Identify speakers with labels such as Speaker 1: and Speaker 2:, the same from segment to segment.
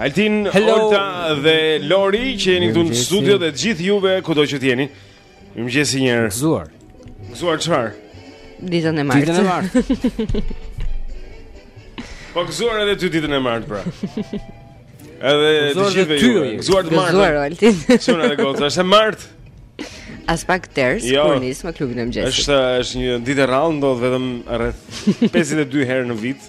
Speaker 1: Altin, Olta dhe Lori që jeni këtu në studio dhe gjithë juve kudo që jeni. Mirëmëngjesi një herë.
Speaker 2: Gëzuar.
Speaker 1: Gëzuar çfarë?
Speaker 3: Ditën e martë.
Speaker 2: Ditën e
Speaker 3: martë.
Speaker 1: po gëzuar edhe ty ditën e martë pra. Edhe të gjithëve
Speaker 2: ju.
Speaker 1: Gëzuar të martë.
Speaker 3: Gëzuar Altin.
Speaker 1: Shumë edhe gota, është e martë.
Speaker 3: As pak ters,
Speaker 1: jo,
Speaker 3: kur nis me klubin e mëngjesit.
Speaker 1: Është është një ditë e rrallë, ndodh vetëm rreth 52 herë në vit.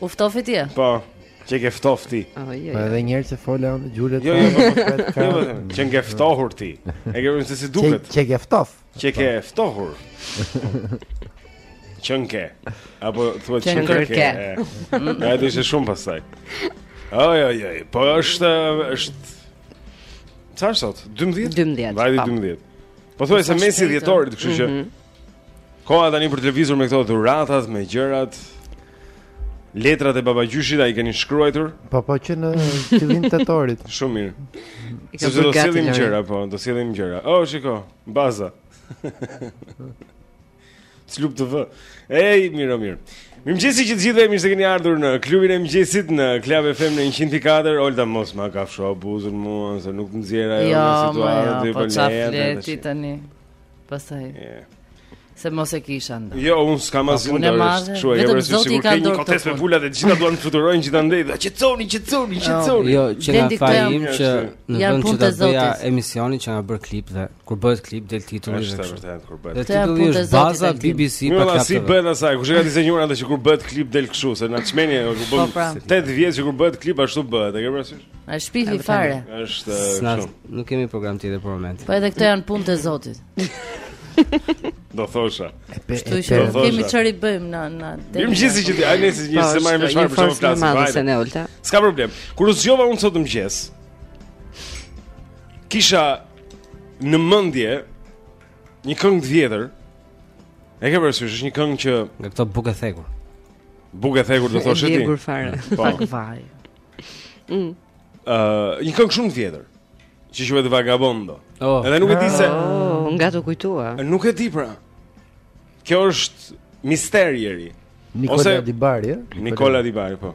Speaker 4: U ftofi ti?
Speaker 1: Po, qënke ftof ti.
Speaker 3: Oh, jo, jo.
Speaker 5: Po edhe një herë që fole anë gjullet
Speaker 1: jo, jo, po,
Speaker 5: po,
Speaker 1: po, po, jo, po, qënke ftohur ti. E ke përmë se si duket.
Speaker 5: Qënke ftof.
Speaker 1: Qënke ftohur. Qënke. Apo, thua
Speaker 3: qënke.
Speaker 1: Qënke. Nga e të ishe shumë pasaj. Oj, oj, oj, po është, është... Qa është sot? 12?
Speaker 3: 12.
Speaker 1: Vajti 12.
Speaker 4: Pothuajse
Speaker 1: mesi
Speaker 4: i
Speaker 1: dhjetorit, kështu që...
Speaker 3: Mhm.
Speaker 1: Koha tani për të lëvizur me këto dhuratat, me gjërat. Letrat e babagjyshit a i keni shkruar?
Speaker 5: Po po që në fillim tetorit.
Speaker 1: Shumë mirë. Se do
Speaker 3: të
Speaker 1: sillim gjëra, po, do të sillim gjëra. Oh, shiko, baza. Club TV. Ej, mirë, mirë. Mirëmëngjesi të gjithëve, mirë se keni ardhur në klubin e mëngjesit në Club FM në 104 Olta mos ma ka fsho abuzën mua, se nuk të nëzjera e
Speaker 4: jo,
Speaker 1: në situatë
Speaker 4: Jo, më jo, po qa flet
Speaker 1: ti
Speaker 4: tani Pastaj.
Speaker 1: Yeah.
Speaker 4: Se mos e kisha nda.
Speaker 1: Jo, un s'kam asgjë
Speaker 4: ndaj.
Speaker 1: Kështu e
Speaker 4: vërtetë
Speaker 1: sikur ke një
Speaker 4: kotec
Speaker 1: me pula dhe të gjitha duan të fluturojnë gjithandej. A qetësohuni, qetësohuni,
Speaker 2: jo.
Speaker 4: qetësohuni.
Speaker 2: Jo,
Speaker 4: që
Speaker 2: na
Speaker 1: fajim
Speaker 2: që në vend
Speaker 4: të
Speaker 2: bëhet emisioni qenka bërë klip dhe kur bëhet klip del titulli dhe kështu.
Speaker 1: Është vërtet kur bëhet.
Speaker 2: Dhe titulli është baza BBC për
Speaker 1: kapitën.
Speaker 2: Jo,
Speaker 1: si bëhet asaj? Kush e ka dizenjuar atë që kur bëhet klip del kështu, se na çmendi ajo
Speaker 4: kur
Speaker 1: bën 8 pra. vjet që kur bëhet klip ashtu bëhet, e ke parasysh?
Speaker 4: E shpifur fare.
Speaker 1: Është kështu.
Speaker 2: Nuk kemi program tjetër për momentin.
Speaker 4: Po edhe këto janë punë të Zotit.
Speaker 6: Do thosha.
Speaker 4: Kështu që kemi çfarë i bëjmë në në.
Speaker 6: Mirë gjithsesi që ti, e nisim, nejse marrim me çfarë për
Speaker 3: çfarë
Speaker 6: flasim.
Speaker 3: E nisim, Olta.
Speaker 6: S'ka problem. Kur u zgjova unë sot mëngjes, kisha në mendje një këngë të vjetër. E ke parasysh, është një këngë që
Speaker 2: nga këto bukë thekur.
Speaker 6: Bukë thekur do thoshë ti.
Speaker 3: Bukë fare.
Speaker 6: Po.
Speaker 4: Pak vaj.
Speaker 6: Mm. uh, një këngë shumë e vjetër që quhet Vagabondo.
Speaker 2: Oh.
Speaker 6: Edhe nuk e di se
Speaker 3: oh, nga të kujtua.
Speaker 6: Nuk e di pra. Kjo është misteri i ri.
Speaker 5: Nikola
Speaker 6: Ose...
Speaker 5: Di Bari, eh?
Speaker 6: Nikola Di Bari, po.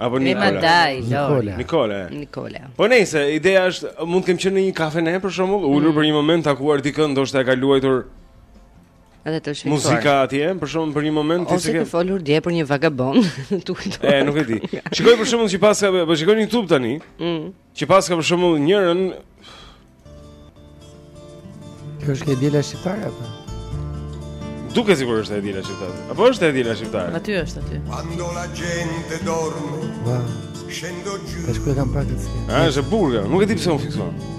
Speaker 6: Apo Nikola.
Speaker 4: Dai,
Speaker 5: Nikola.
Speaker 6: Nikola.
Speaker 3: Nikola.
Speaker 6: Po nejse, ideja është mund të kem qenë në një kafene për shembull, ulur mm. për një moment takuar dikën ndoshta e ka luajtur
Speaker 3: Edhe të shikoj.
Speaker 6: Muzika atje, për shembull për një moment ti se
Speaker 3: ke folur dje për një vagabond, tu kujto.
Speaker 6: E, nuk e di. Shikoj për shembull që paska, po shikoj në YouTube tani.
Speaker 3: Mm.
Speaker 6: Që paska për shembull njërin
Speaker 5: Kjo është e dila shqiptare apo?
Speaker 6: Duket sikur është e dila shqiptare. Apo është e dila shqiptare?
Speaker 4: Aty është aty.
Speaker 1: Quando la gente dorme.
Speaker 5: Wow.
Speaker 1: Scendo giù.
Speaker 5: Tash ku e kam praktikë?
Speaker 6: Ah, është burga. Nuk e di pse u fiksova.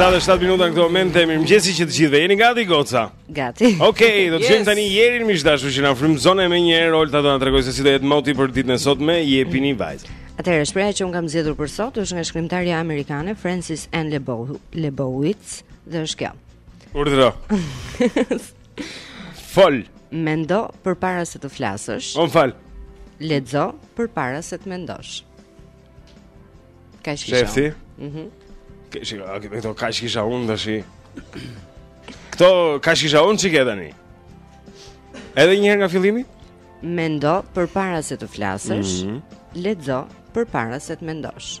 Speaker 6: Shtatë
Speaker 1: e
Speaker 6: shtatë minuta në këto momente mirëmëngjesi që të gjithëve. Jeni gati goca?
Speaker 3: Gati.
Speaker 6: Okej, okay, do të
Speaker 4: dëgjojmë
Speaker 6: yes. tani Jerin miq të dashur që na frymëzon e me një herë Olta do na tregojë se si do jetë moti për ditën e sotme, jepini vajza.
Speaker 3: Atëherë shpreha që un kam zgjedhur për sot është nga shkrimtarja amerikane Frances Ann Lebowitz dhe është kjo.
Speaker 6: Urdhëro. Fol.
Speaker 3: Mendo përpara se të flasësh.
Speaker 6: Un fal.
Speaker 3: Lexo përpara se të mendosh. Kaq kisha.
Speaker 6: Shefti.
Speaker 3: Mhm.
Speaker 6: Mm Shiko, a këto kaq kisha un tash. Këto kaq kisha un që ke tani. Edhe një herë nga fillimi?
Speaker 3: Mendo përpara se të flasësh.
Speaker 6: Mm -hmm.
Speaker 3: Lexo përpara se të mendosh.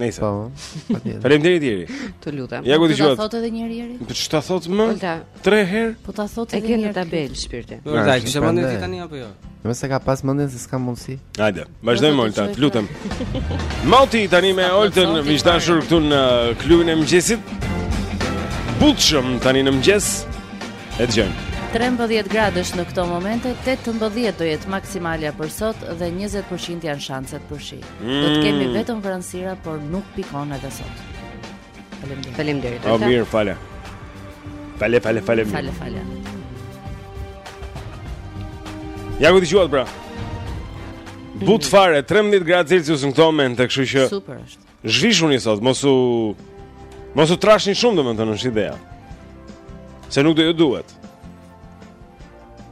Speaker 1: Nëse.
Speaker 5: Po.
Speaker 1: Faleminderit Jeri.
Speaker 3: Të lutem.
Speaker 1: Ja ku
Speaker 4: e dëgjuat.
Speaker 1: Po ta
Speaker 4: thotë edhe një herë Jeri.
Speaker 1: Po ç'ta thotë më?
Speaker 3: Olta.
Speaker 1: 3 herë.
Speaker 4: Po ta thotë edhe një
Speaker 3: tabel shpirti.
Speaker 2: Po
Speaker 5: ta
Speaker 2: kishe
Speaker 5: mendin
Speaker 2: ti tani apo jo?
Speaker 5: Nëse se ka pas mendin se s'ka mundsi.
Speaker 1: Hajde, vazhdojmë Olta,
Speaker 4: të
Speaker 1: lutem. Moti tani me Oltën
Speaker 4: miq
Speaker 1: të
Speaker 4: dashur
Speaker 1: këtu në klubin e mëngjesit. Butshëm tani në mëngjes. E dëgjojmë.
Speaker 4: 13 gradë është në këto momente, 18 do jetë maksimalja për sot dhe 20% janë shanset për shi. Do të kemi
Speaker 1: mm.
Speaker 4: vetëm vranësira, por nuk pikon edhe sot. Faleminderit.
Speaker 3: Faleminderit. Oh,
Speaker 1: mirë, fale. Fale, fale, fale.
Speaker 4: Fale, fale.
Speaker 1: Ja ku dëgjuat pra. Butë fare 13 gradë Celsius në këto momente, kështu që
Speaker 4: Super është.
Speaker 1: Zhvishuni sot, mos u mos u trashni shumë domethënë është ideja. Se nuk do ju duhet.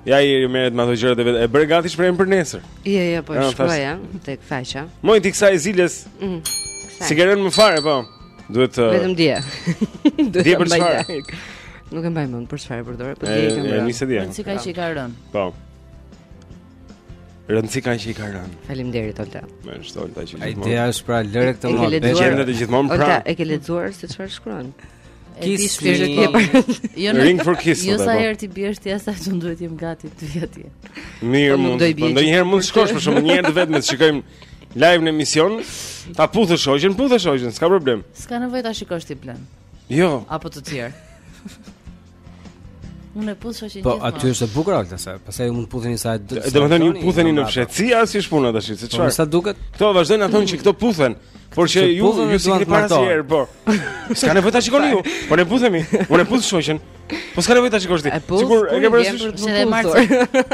Speaker 1: Jeri merret me ato gjërat e vet. E bëre gati shprehën për nesër.
Speaker 3: Jo, jo, po
Speaker 1: shkruaj
Speaker 3: ja, tek faqja.
Speaker 1: Moj ti kësaj ziles.
Speaker 3: Mm.
Speaker 1: S'i ke rënë më fare po? Duhet të
Speaker 3: Vetëm dje. Duhet
Speaker 1: të
Speaker 3: mbaj dark. Nuk e mbaj mend për çfarë përdore, po dje i kam rënë.
Speaker 1: Nisë dje.
Speaker 4: Rëndësi ka që i ka rënë?
Speaker 1: Po. Rëndësi ka që i ka rënë.
Speaker 3: Faleminderit Olta.
Speaker 1: Më është
Speaker 2: Olta
Speaker 1: që.
Speaker 2: Ideja është pra lëre këtë
Speaker 3: mot.
Speaker 1: Gjendë të gjithmonë pra.
Speaker 3: Olta e ke lexuar se çfarë shkruan?
Speaker 2: Kiss me.
Speaker 4: Jo,
Speaker 1: ring for kiss.
Speaker 4: Jo sa herë t'i biesh ti asaj që duhet të jem gati ty atje.
Speaker 1: Mirë,
Speaker 3: po,
Speaker 1: mund. Po ndonjëherë mund të shkosh për shkakun një herë vetëm të shikojmë live në emision, ta puthësh shoqen, puthësh shoqen, s'ka problem.
Speaker 4: S'ka nevojë ta shikosh ti Blen.
Speaker 1: Jo.
Speaker 4: Apo të tjerë. Unë e puth shoqen
Speaker 2: po,
Speaker 4: gjithmonë.
Speaker 2: Po aty është e bukura Olta se, pastaj ju mund të putheni sa
Speaker 1: do. Domethënë ju putheni në fshehtësi a si ësh puna tash, se
Speaker 2: po,
Speaker 1: çfarë?
Speaker 2: Po sa duket?
Speaker 1: Kto vazhdojnë të thonë që këto puthen, por që ju ju s'i keni
Speaker 2: parë
Speaker 1: asnjëherë, por. S'ka nevojë ta shikoni ju. Po ne puthemi. Unë puth shoqen. Po s'ka nevojë ta shikosh ti. Sikur e ke parasysh.
Speaker 4: Është edhe martë.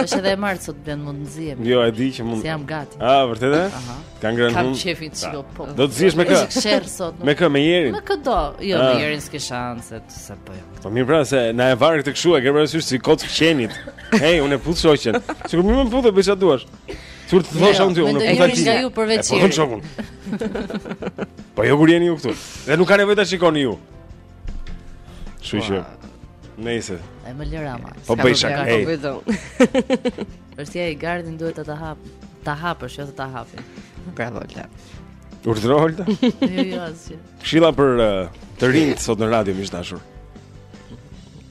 Speaker 4: Është edhe martë sot Blen mund të zihemi.
Speaker 1: Jo, e di që mund.
Speaker 4: Si jam gati.
Speaker 1: Ah, vërtet e?
Speaker 4: Aha.
Speaker 1: Ka ngrënë
Speaker 4: unë.
Speaker 1: Kam
Speaker 4: qejf të shikoj po.
Speaker 1: Do të zihesh me kë?
Speaker 4: Sherr sot.
Speaker 1: Me kë? Me Jerin.
Speaker 4: Me kë do?
Speaker 1: Jo,
Speaker 4: me ah. Jerin s'ke shanse të sa po.
Speaker 1: Po mirë pra se na e var këtë kshu, e ke parasysh si kockë qenit. Hej, unë puth shoqen. Sikur më puth e bëj çfarë duash. Sikur të thosha
Speaker 4: jo,
Speaker 1: unë
Speaker 4: ti,
Speaker 1: unë puth aty.
Speaker 4: Ju përveç.
Speaker 1: Po, Po jo kur jeni ju këtu. Dhe nuk ka nevojë ta shikoni ju. Kështu që. Nëse.
Speaker 4: Ai më lë Rama.
Speaker 1: Po bëj shaka.
Speaker 3: Po bëj zonë.
Speaker 4: Është ai gardhin duhet ta hap, ta hapësh, jo ta hapin.
Speaker 3: Bravo Olta.
Speaker 1: Urdhëro Olta?
Speaker 4: Jo, jo asgjë.
Speaker 1: Këshilla për eh, të rinjtë sot në radio miq dashur.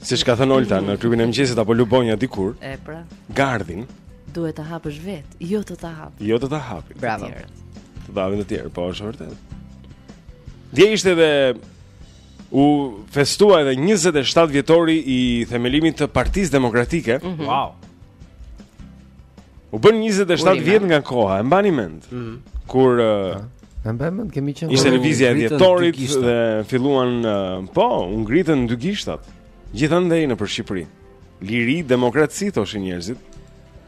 Speaker 1: Siç ka thënë Olta në klubin e mëngjesit apo Lubonja dikur.
Speaker 4: E pra.
Speaker 1: Gardhin
Speaker 4: duhet ta hapësh vetë, jo të ta hapin.
Speaker 1: Jo të ta hapin.
Speaker 3: Bravo.
Speaker 4: Tjerët.
Speaker 1: Të ta hapin të tjerë, po është vërtet. Dje ishte dhe u festua edhe 27 vjetori i themelimit të Partisë Demokratike. Mm -hmm.
Speaker 2: Wow.
Speaker 1: U bënë 27 vjet nga koha, e mbani mend. Mm -hmm. Kur uh,
Speaker 5: e mbani mend kemi qenë
Speaker 1: Ishte lëvizja e dhjetorit dhe filluan uh, po, u ngritën dy gishtat. Gjithandej nëpër Shqipëri. Liri, demokraci thoshin njerëzit.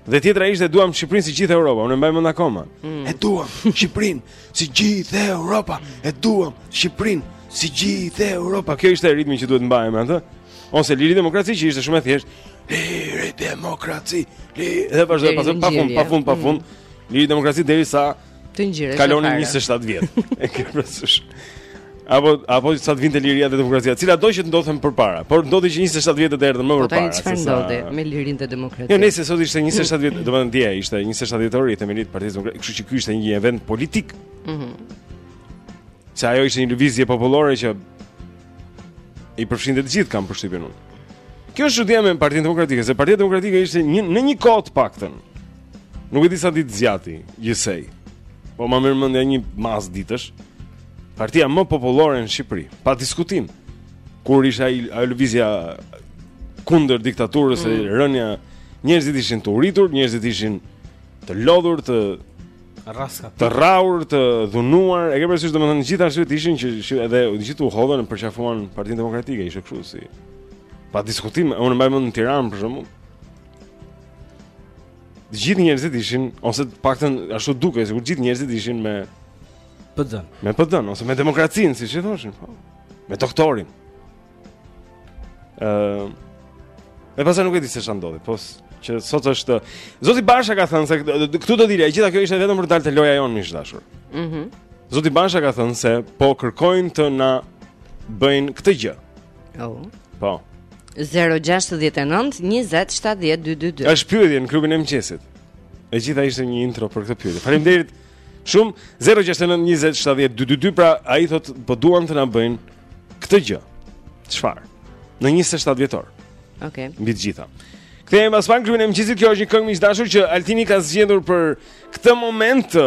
Speaker 1: Dhe tjetra ishte e duam Shqipërinë si gjithë Europa, unë e mbaj mend akoma. Mm. E duam Shqipërinë si gjithë Europa, e duam Shqipërinë si gjithë Europa. Kjo ishte ritmi që duhet mbaje me atë. Ose liri demokraci që ishte shumë e thjeshtë. Liri demokraci. Liri... Dhe vazhdoje
Speaker 3: pas
Speaker 1: pa fund, pa fund, pa mm. fund. Mm. Liri demokraci derisa
Speaker 3: Të ngjireshe.
Speaker 1: Kalonin 27 vjet. E ke parasysh. Apo apo sa të vinte liria dhe demokracia, cilado që të ndodhte përpara, por ndodhi që 27 vjetët erdhën më përpara. Po çfarë
Speaker 3: ndodhi me lirinë dhe demokracinë?
Speaker 1: Jo, nëse sot ishte 27 vjet, do të thotë dje ishte 27 vjetori i themelimit të Partisë Demokratike, kështu që ky ishte një event politik.
Speaker 3: Mhm.
Speaker 1: Mm Sa ajo ishte një lëvizje popullore që i përfshinte të gjithë kam përshtypjen unë. Kjo është çudia me Partinë Demokratike, se Partia Demokratike ishte një në një kohë të paktën Nuk e di sa ditë zgjati, gjithsej. Po ma merr mendja një mas ditësh. Partia më popullore në Shqipëri, pa diskutim. Kur ishte ai ajo lëvizja kundër diktaturës e mm. rënia, njerëzit ishin të uritur, njerëzit ishin të lodhur, të
Speaker 2: rraska.
Speaker 1: Të rraur, të dhunuar, e ke parasysh domethënë gjithë arsyet ishin që edhe gjithë u hodhën e përqafuan Partinë Demokratike, ishte kështu si pa diskutim, unë mbaj mend në Tiranë për shembull. Gjithë njerëzit ishin ose të paktën ashtu dukej sikur gjithë njerëzit ishin me
Speaker 2: PD-n.
Speaker 1: Me PD-n ose me demokracinë, siç i thoshin, po. Me doktorin. Ëh. Uh, e pastaj nuk e di se çfarë ndodhi, po që sot është Zoti Basha ka thënë se këtu do dilja, gjitha kjo ishte vetëm për dalë te loja jonë miq dashur.
Speaker 3: Mhm.
Speaker 1: Mm Zoti Basha ka thënë se po kërkojnë të na bëjnë këtë gjë.
Speaker 3: Oh.
Speaker 1: Po.
Speaker 3: 069 20 70 222
Speaker 1: është pyetje në klubin e mëngjesit E gjitha ishte një intro për këtë pyetje Faleminderit
Speaker 7: shumë 069 20 70 222 Pra ai thot po duan të na bëjnë këtë gjë Çfarë Në 27 vjetor
Speaker 3: Ok
Speaker 7: Mbi të gjitha Kthehemi pas pak në klubin e mëngjesit Kjo është një këngë miq dashur që Altini ka zgjedhur për këtë moment të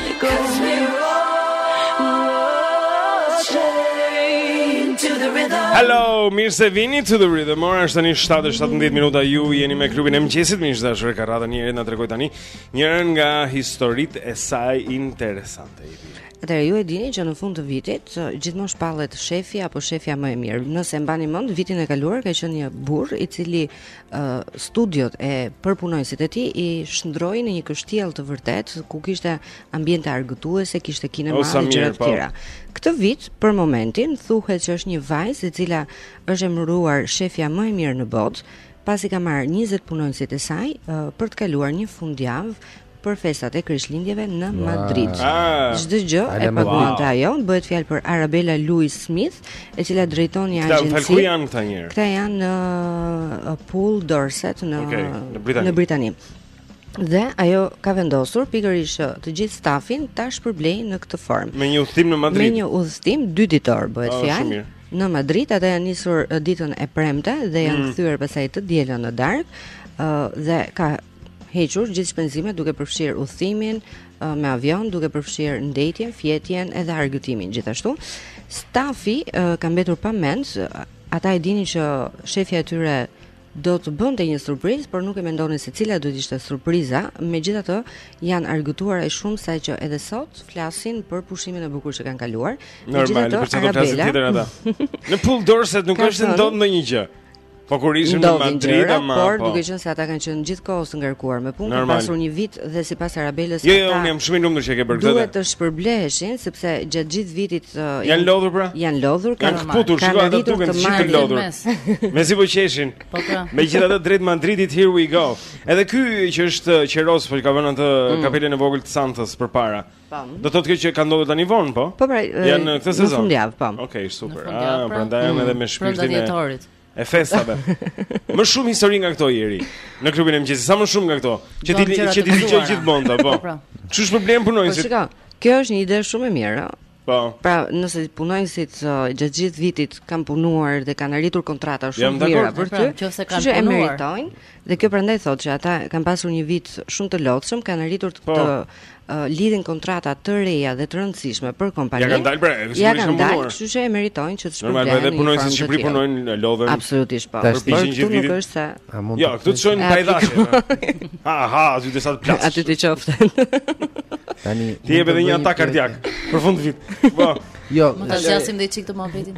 Speaker 7: Hello, mirë se vini to the rhythm. Ora është tani 7:17 minuta. Ju jeni me klubin e mëngjesit, miq dashur, e ka rradhën Neri të na tregojë tani njërën nga historitë e saj interesante.
Speaker 3: Atëherë ju e dini që në fund të vitit gjithmonë shpallet shefi apo shefja më e mirë. Nëse mbani mend, vitin e kaluar ka qenë një burrë i cili studiot për punonjësit e tij i shndërroi në një kështjellë të vërtetë ku kishte ambiente argëtuese, kishte kinema e gjëra të
Speaker 7: po.
Speaker 3: tjera. Këtë vit për momentin thuhet që është një vajzë e cila është emëruar shefja më e mirë në botë, pasi ka marrë 20 punonjësit e saj për të kaluar një fundjavë për festat e Krishtlindjeve në Madrid. Çdo gjë e paguante ajo, bëhet fjalë për Arabella Lewis Smith, e cila drejton një agjenci.
Speaker 7: Këta ku janë këta njerëz?
Speaker 3: Këta janë në uh, Poole Dorset në
Speaker 7: okay, në Britani.
Speaker 3: Në Britani. Dhe ajo ka vendosur pikërisht uh, të gjithë stafin ta shpërblejë në këtë formë.
Speaker 1: Me një udhëtim në Madrid.
Speaker 3: Me një udhëtim dy ditor bëhet
Speaker 1: oh,
Speaker 3: fjalë. Në Madrid ata janë nisur uh, ditën e premte dhe janë
Speaker 1: mm.
Speaker 3: kthyer pasaj të dielën në darkë dhe ka hequr gjithë shpenzimet duke përfshirë udhëtimin me avion, duke përfshirë ndejtjen, fjetjen edhe argëtimin gjithashtu. Stafi ka mbetur pa mend, ata e dinin që shefja e tyre do të bënte një surprizë, por nuk e mendonin se cila do të ishte surpriza. Megjithatë, janë argëtuar aq shumë sa që edhe sot flasin për pushimin e bukur që kanë kaluar.
Speaker 1: Normal, për çfarë do të
Speaker 3: flasin
Speaker 1: tjetër ata? Në Poole Dorset nuk është ndonjë ndonjë gjë. Po kur ishim në Madrid ama,
Speaker 3: por
Speaker 1: po.
Speaker 3: duke qenë se ata kanë qenë gjithkohë të ngarkuar me punë, kanë pasur një vit dhe sipas Arabelës
Speaker 1: jo, jo,
Speaker 3: ata.
Speaker 1: Jo, unë jam shumë i lumtur që e ke bërë këtë.
Speaker 3: Duhet të shpërbleheshin sepse gjatë gjithë vitit uh,
Speaker 1: janë lodhur pra.
Speaker 3: Janë lodhur kanë.
Speaker 1: Janë kputur, shikoj ata duken të gjithë të lodhur. Mezi po qeshin.
Speaker 4: Po pra.
Speaker 1: Megjithatë drejt Madridit here we go. Edhe ky që është uh, qeros, po që ka vënë atë
Speaker 3: mm.
Speaker 1: kapelen e vogël të Santas përpara.
Speaker 3: Po.
Speaker 1: Do të thotë kjo që ka ndodhur tani vonë, po?
Speaker 3: Po pra,
Speaker 1: janë në këtë sezon.
Speaker 3: Në fundjavë, po.
Speaker 1: Okej,
Speaker 4: okay, super.
Speaker 1: Ah,
Speaker 4: pra,
Speaker 1: prandaj
Speaker 4: janë
Speaker 1: edhe me
Speaker 4: mm,
Speaker 1: shpirtin e, e festave. më shumë histori nga këto ieri në klubin e mëngjesit. Sa më shumë nga këto, që t'i që t'i dëgjoj gjithmonë, po.
Speaker 4: po. Ç'është
Speaker 1: problem punojnë?
Speaker 3: Po shikoj. Kjo është një ide shumë e mirë, ëh.
Speaker 1: Po.
Speaker 3: Pra, nëse punonjësit uh, gjatë gjithë vitit kanë punuar dhe kanë arritur kontrata shumë të mira për
Speaker 4: pra,
Speaker 3: ty,
Speaker 4: nëse kanë punuar,
Speaker 3: meritojnë, Dhe kjo prandaj thotë që ata kanë pasur një vit shumë të lodhshëm, kanë arritur të
Speaker 1: po.
Speaker 3: lidhin kontrata të reja dhe të rëndësishme për kompaninë.
Speaker 1: Ia kanë dalë,
Speaker 3: pra,
Speaker 1: ia
Speaker 3: kanë dalë, kështu që e meritojnë që të shpërblehen.
Speaker 1: Normal, edhe punojnë
Speaker 3: si
Speaker 1: Shqipëri punojnë në lodhën.
Speaker 3: Absolutisht po.
Speaker 5: Tash
Speaker 3: pishin
Speaker 1: gjithë vitin.
Speaker 3: Nuk është se.
Speaker 1: Jo, këtu të shojnë pa
Speaker 3: dashje.
Speaker 1: Ha ha, aty të sa të plas.
Speaker 3: Aty të qoftë.
Speaker 5: Tani
Speaker 1: ti jep edhe një atak kardiak për fund vit. Po.
Speaker 5: Jo,
Speaker 4: mund ta zgjasim dhe çik
Speaker 3: këtë
Speaker 1: muhabetin.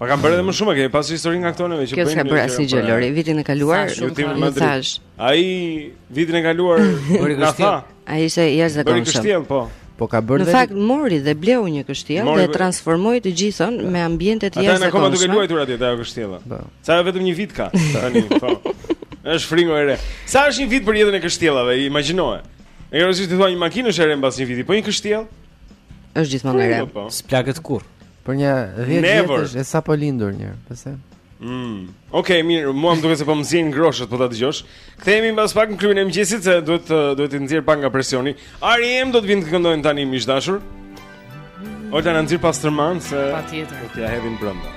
Speaker 5: Po
Speaker 1: kanë bërë edhe më shumë, kemi pasur histori nga këto neve që bëjnë.
Speaker 3: Kjo s'ka bërë asnjë gjë Lori, vitin e kaluar.
Speaker 1: Ju
Speaker 4: thim
Speaker 3: më tash.
Speaker 1: Ai vitin e kaluar
Speaker 2: bëri
Speaker 1: kështu.
Speaker 3: Ai ishte jashtëzakonshëm.
Speaker 1: Bëri kështu, po.
Speaker 5: Po ka bërë
Speaker 3: Në fakt mori dhe bleu një
Speaker 1: kështjellë
Speaker 3: dhe transformoi të gjithën me ambiente të jashtëzakonshme.
Speaker 1: Ata janë akoma duke luajtur atje ajo kështjellë.
Speaker 5: Po.
Speaker 1: Sa vetëm një vit ka tani, po. Është fringo e re. Sa është një vit për jetën e kështjellave, imagjinoje. E rëndësishme të thua një makinë është e re mbas një viti, po një kështjellë
Speaker 3: është gjithmonë e re.
Speaker 1: Po, po.
Speaker 2: S'plaket kurrë.
Speaker 5: Për një 10 vjetësh e sapo lindur një, pse?
Speaker 1: Mm. Okej, okay, mirë, mua më duket se po më zien groshët po ta dëgjosh. Kthehemi mbas pak në klubin e mëngjesit se duhet të duhet t'i nxjerr pak nga presioni. R.E.M. do të vijnë të këndojnë tani miq të dashur. Ojta na nxjerr pas tërman se
Speaker 4: patjetër.
Speaker 1: Do t'ia hedhin brenda.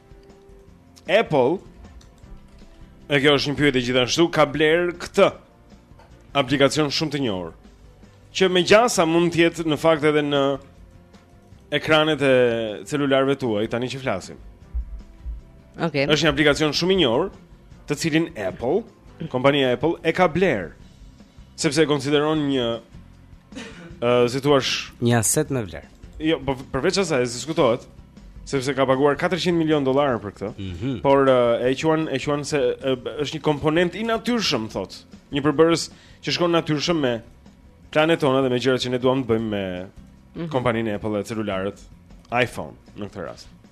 Speaker 1: Apple E kjo është një pyetje gjithashtu Ka blerë këtë Aplikacion shumë të njohur Që me gjasa mund të jetë në fakt edhe në Ekranet e celularëve tuaj Tani që flasim
Speaker 3: okay.
Speaker 1: është një aplikacion shumë i njohur Të cilin Apple Kompania Apple e ka blerë Sepse e konsideron një si thua,
Speaker 2: një aset me vlerë.
Speaker 1: Jo, po përveç asaj s'diskutohet sepse ka paguar 400 milion dollarë për këtë.
Speaker 2: Mm
Speaker 1: -hmm. Por e quan e quan se është një komponent i natyrshëm, thotë. Një përbërës që shkon natyrshëm me planet tona dhe me gjërat që ne duam të bëjmë me mm -hmm. kompaninë Apple e celularët iPhone në këtë rast.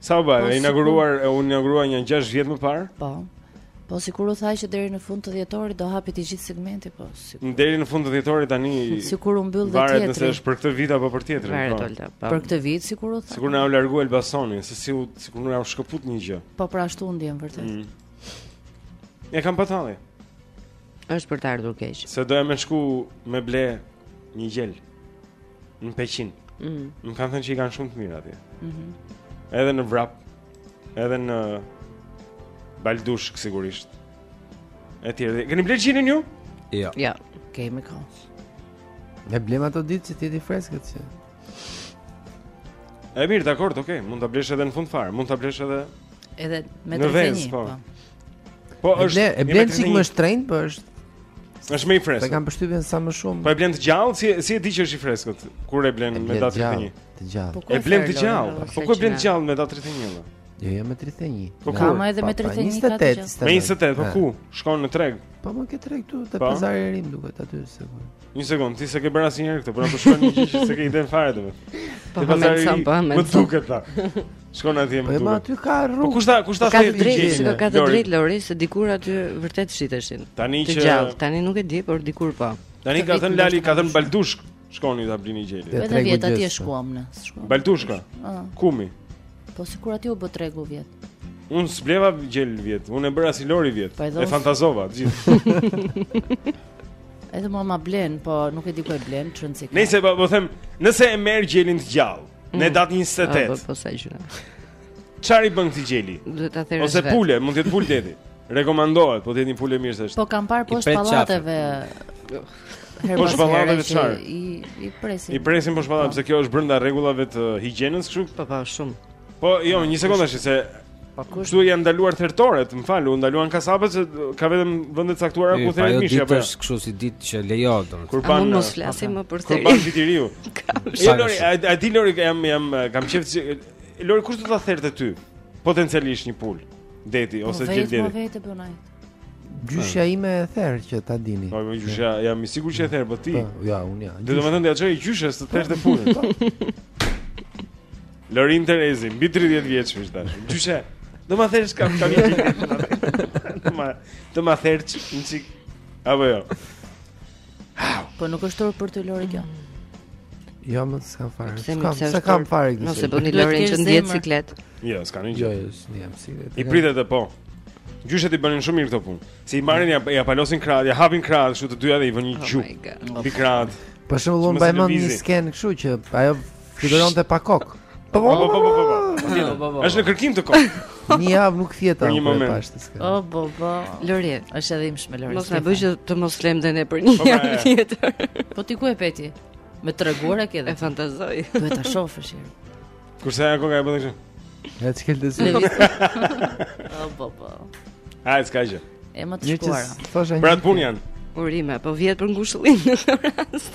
Speaker 1: Sa bëhet?
Speaker 3: Po,
Speaker 1: e inauguruar, e u inaugurua një 6 vjet më parë?
Speaker 4: Po. Po sikur u tha që deri në fund të dhjetorit do hapet i gjithë segmenti, po sikur.
Speaker 1: Deri në fund të dhjetorit tani
Speaker 4: sikur u mbyll dhe tjetri.
Speaker 1: Varet nëse është për këtë vit apo për tjetrin.
Speaker 3: Varet
Speaker 1: po.
Speaker 3: Olta. Po.
Speaker 4: Për këtë vit sikur u tha.
Speaker 1: Sikur na u largua Elbasoni, se si u sikur na u shkëput një gjë.
Speaker 4: Po pra ashtu e ndjen vërtet.
Speaker 1: Mm. E kam patalli.
Speaker 3: Është për të ardhur keq.
Speaker 1: Se doja më shku me ble një gjel. Në Peqin.
Speaker 3: Mhm.
Speaker 1: Më kanë thënë që i kanë shumë të mirë atje.
Speaker 4: Mhm.
Speaker 1: Edhe në Vrap, edhe në Baldushk sigurisht. Etj. Keni blerë gjelin ju?
Speaker 2: Jo.
Speaker 3: Jo,
Speaker 4: kemi kohë.
Speaker 5: Ne blem ato ditë që të jetë i freskët që.
Speaker 1: E mirë, dakord, okay. Mund ta blesh edhe në fund fare, mund ta blesh edhe
Speaker 4: edhe me të
Speaker 1: vënë. Po.
Speaker 4: po.
Speaker 1: Po është.
Speaker 5: Ne e blen çik më shtrenjt, po është.
Speaker 1: Është më i freskët.
Speaker 5: Po kam përshtypjen sa më shumë.
Speaker 1: Po e blen të gjallë, si si e di që është i freskët kur e blen me datë 31.
Speaker 5: Të gjallë.
Speaker 4: Po
Speaker 1: e blen të gjallë. Po ku e blen të gjallë me datë 31?
Speaker 5: Jo, jo me 31.
Speaker 1: Po ku?
Speaker 4: Kam edhe me 31.
Speaker 5: 28.
Speaker 1: Me 28, po ku? Shkon në treg.
Speaker 5: Po ke treg këtu te
Speaker 1: po.
Speaker 5: Pazari i Ri m'duket aty se.
Speaker 1: Një sekond, ti s'e ke bërë asnjëherë këtë punë apo shkon një gjë që s'e ke idenë fare domethënë.
Speaker 3: Po më
Speaker 1: thon,
Speaker 3: po
Speaker 1: më
Speaker 3: thon.
Speaker 1: Më duket ta. Shkon atje më duket.
Speaker 5: Po aty ka rrugë.
Speaker 1: Po kush ta, kush ta
Speaker 3: ka
Speaker 1: thënë
Speaker 3: këtë
Speaker 1: gjë?
Speaker 3: Ka ka të drejtë Lori se dikur aty vërtet shiteshin.
Speaker 1: Tani që
Speaker 3: gjall, tani nuk e di, por dikur po.
Speaker 1: Tani ka thënë Lali, ka thënë Baldushk, shkoni ta blini
Speaker 4: gjelin.
Speaker 5: Vetë
Speaker 4: vjet atje shkuam ne.
Speaker 1: Baldushka.
Speaker 4: Ah.
Speaker 1: Kumi.
Speaker 4: Po sikur atje u bë tregu vjet.
Speaker 1: Unë s'bleva gjel vjet, unë e bëra si Lori vjet.
Speaker 4: Po
Speaker 1: e fantazova gjithë.
Speaker 4: Edhe mua ma blen, po nuk e di ku e blen, ç'rëndësi.
Speaker 1: Nëse po po them, nëse e merr gjelin të gjallë, mm. në datë
Speaker 3: 28. Po po sa gjë.
Speaker 1: Çar i bën këtij gjeli?
Speaker 3: Duhet ta therësh.
Speaker 1: Ose pulë, mund të jetë pulë deti. Rekomandohet, po të jetë një pulë mirë se është.
Speaker 4: Po kam parë poshtë pallateve.
Speaker 1: Poshtë pallateve çfarë?
Speaker 4: I i presin.
Speaker 1: I presin poshtë pallateve, po. sepse kjo është brenda rregullave të higjienës kështu.
Speaker 3: Po po, shumë.
Speaker 1: Po, jo, një sekondë tash se
Speaker 4: Po kush?
Speaker 1: Kështu janë ndaluar thertoret, më fal, u ndaluan kasapët se ka vetëm vende të caktuara ku
Speaker 2: theret
Speaker 1: mishi apo.
Speaker 2: Është kështu si ditë që lejohet domethënë.
Speaker 1: Kur
Speaker 3: bajram mos flasim më për të.
Speaker 1: Kurban, Viti i Ri. Jo Lori, a di Lori jam jam kam qejf Lori kush do ta therte ty? Potencialisht një pulë deti
Speaker 4: po
Speaker 1: ose gjel
Speaker 4: deti. Po vetë bën ai.
Speaker 5: Gjyshja ime e therë që ta dini.
Speaker 1: Po, po gjyshja, jam i sigurt që e therë, po ti.
Speaker 5: Po, ja, un ja.
Speaker 1: Do të me thënë ia çoj gjyshes ta therë të fundit. Po. Lorin Terezi, mbi 30 vjeç është tash. Gjyshe. Do ma therësh këtë tani. Do ma do ma therësh një çik. Apo jo.
Speaker 4: Po nuk është turp për të Lori kjo.
Speaker 5: Jo, më s'ka fare. S'ka,
Speaker 3: s'ka
Speaker 5: kam fare këtë.
Speaker 3: Mos
Speaker 5: e
Speaker 3: bëni Lorin që
Speaker 4: ndjehet
Speaker 3: siklet.
Speaker 1: Jo, s'ka
Speaker 5: ndonjë
Speaker 1: gjë.
Speaker 5: Jo, jo, s'ndjem siklet.
Speaker 1: I pritet e po. Gjyshet i bënin shumë mirë këto punë. Si i marrin ia ia palosin krahët, ia hapin krahët, kështu të dyja dhe i vënë një
Speaker 8: oh gju.
Speaker 1: Mbi krahët. Po
Speaker 5: shumë
Speaker 1: lum
Speaker 5: bajmë një skenë kështu që ajo Ti do të pa kokë.
Speaker 1: Po po po po po. po, po. Është në kërkim të kokës.
Speaker 5: Një javë nuk thjet
Speaker 1: atë. Një moment.
Speaker 4: Po po po.
Speaker 8: Lori,
Speaker 4: është edhe imsh me Lori.
Speaker 8: Mos na bëj që të mos flemë dhe ne për një
Speaker 1: po,
Speaker 8: javë tjetër.
Speaker 4: Po ti ku e pe ti? Me treguar e ke dhe.
Speaker 8: E fantazoj.
Speaker 4: Duhet ta shofësh.
Speaker 1: Kurse ajo koka e bën kështu.
Speaker 5: Ja të shkel të
Speaker 4: zi O bo bo
Speaker 1: Hajde s'ka gjë
Speaker 4: E më të shkuara
Speaker 1: Pra të punë janë
Speaker 8: Urime, po vjen për ngushëllim në këtë rast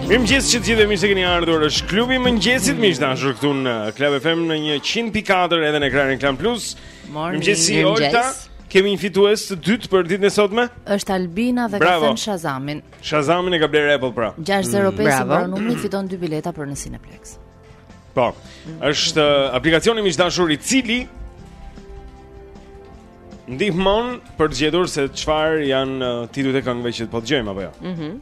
Speaker 1: Mirëmëngjesi të gjithëve, mirë se keni ardhur. Është klubi i mëngjesit miq të dashur këtu në Club FM në 100.4 edhe në ekranin Klan Plus.
Speaker 8: Mirëmëngjesi
Speaker 1: Olta. Kemi një fitues të dytë për ditën e sotme.
Speaker 4: Është Albina dhe ka thënë Shazamin.
Speaker 1: Shazamin e ka blerë Apple pra.
Speaker 4: 605 mm.
Speaker 8: Bravo.
Speaker 4: numri fiton dy bileta për në Cineplex.
Speaker 1: Po. Është uh, aplikacioni miq të dashur i cili ndihmon për të gjetur se çfarë janë uh, titujt e këngëve që po dëgjojmë apo jo. Ja.
Speaker 5: Mhm.
Speaker 1: Mm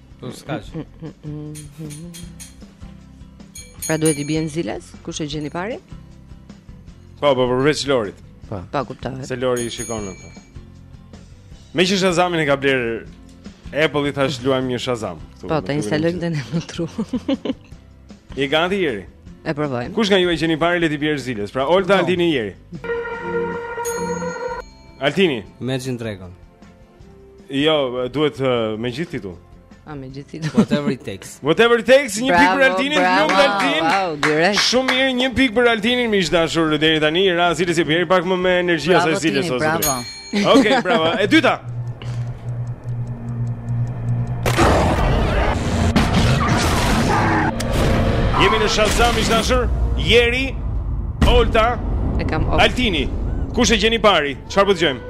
Speaker 2: Këtu s'ka që
Speaker 8: Pra duhet t'i bien ziles, kush e gjen i pari?
Speaker 1: Po, po, përveç Lorit
Speaker 8: Po, po. po po, kuptohet
Speaker 1: Se Lori i shikon ato Meqë Shazamin e ka blerë Apple i thashë luajmë një Shazam.
Speaker 8: Po, ta instalojmë
Speaker 1: dhe
Speaker 8: ne në tru.
Speaker 1: Je gati Jeri?
Speaker 8: E provojmë.
Speaker 1: Kush nga ju e gjen i pari le t'i bjerë ziles? Pra Olta
Speaker 2: no.
Speaker 1: Altini Jeri. Altini,
Speaker 2: Imagine Dragon.
Speaker 1: Jo, duhet uh, me gjithë titull.
Speaker 8: A me gjithë titull.
Speaker 2: Whatever it takes.
Speaker 1: Whatever it takes, një pikë për Altinin,
Speaker 8: bravo
Speaker 1: Altin.
Speaker 8: Wow, direkt.
Speaker 1: Shumë mirë, një pikë për Altinin, miq të dashur, deri tani ra ziles i bjer pak më me energji asaj ziles sot.
Speaker 4: Bravo.
Speaker 1: Okej, okay, bravo. E dyta. Jemi në Shazam, miq të dashur. Jeri, Olta,
Speaker 8: e kam
Speaker 1: Altini. Kush e gjen i pari? Çfarë po dëgjojmë?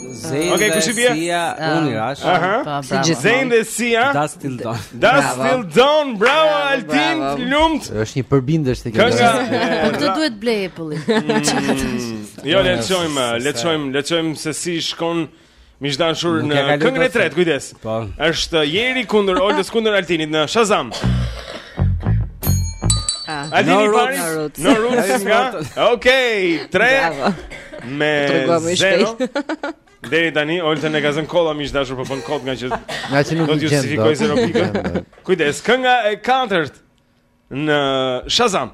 Speaker 2: Zayn
Speaker 9: okay,
Speaker 2: dhe Sia
Speaker 4: ah.
Speaker 2: Unë i
Speaker 9: rashë
Speaker 4: po,
Speaker 3: Si
Speaker 9: Zayn dhe Sia
Speaker 2: Dusk Till Dawn
Speaker 3: Dusk
Speaker 9: Till Dawn Bravo Altin Lumtë
Speaker 5: është një përbindësh të
Speaker 9: kërë
Speaker 4: Po ty duhet të blejë Apple mm.
Speaker 9: Jo, le të shohim Le të shohim Le të shohim se si shkon
Speaker 2: Miq
Speaker 9: të
Speaker 2: dashur në
Speaker 9: këngën e tretë Kujdes
Speaker 2: po.
Speaker 9: është Jeri kundër Oltës kundër Altinit në Shazam
Speaker 3: Ah,
Speaker 9: Altini
Speaker 2: No Roots,
Speaker 9: Alice?
Speaker 3: No Roots.
Speaker 9: No Roots Alice nga. Merton. Okej, 3
Speaker 3: Bravo.
Speaker 9: me
Speaker 3: Po treguam më
Speaker 9: 0. Deri tani Oltën e ka zënë kolla miq të dashur po bën kot nga që
Speaker 5: Nga që nuk
Speaker 9: Do
Speaker 5: i
Speaker 9: të
Speaker 5: gjen.
Speaker 9: justifikojë zero pikë. Kujdes, kënga e katërt në Shazam.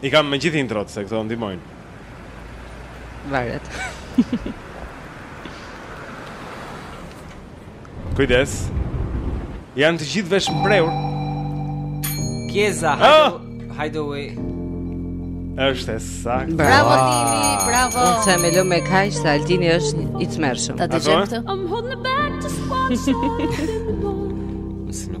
Speaker 9: I kam me gjithë introt, se këto ndihmojnë.
Speaker 3: Varet.
Speaker 9: Kujdes. Janë të gjithë vesh mprehur.
Speaker 2: Kiesza,
Speaker 9: oh!
Speaker 2: Hideaway.
Speaker 9: Është e saktë.
Speaker 4: Bravo wow. Tini, bravo.
Speaker 3: Unë të me lëmë me kaj se Altini është i tmerrshëm.
Speaker 4: Ta dëgjojmë
Speaker 9: të?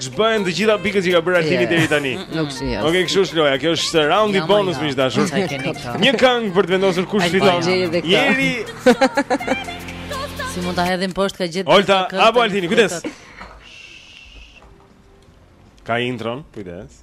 Speaker 9: Ç'bëhen të gjitha pikët që ka bërë Altini deri tani.
Speaker 3: Nuk si. Jo.
Speaker 9: Okej, kështu është loja. Kjo është raundi bonus, miq
Speaker 4: të dashur.
Speaker 9: Një këngë për të vendosur kush fiton. Jeri.
Speaker 4: Si mund ta hedhim poshtë ka gjetur.
Speaker 9: Olta, apo Altini, kujdes. Ka intron, kujdes.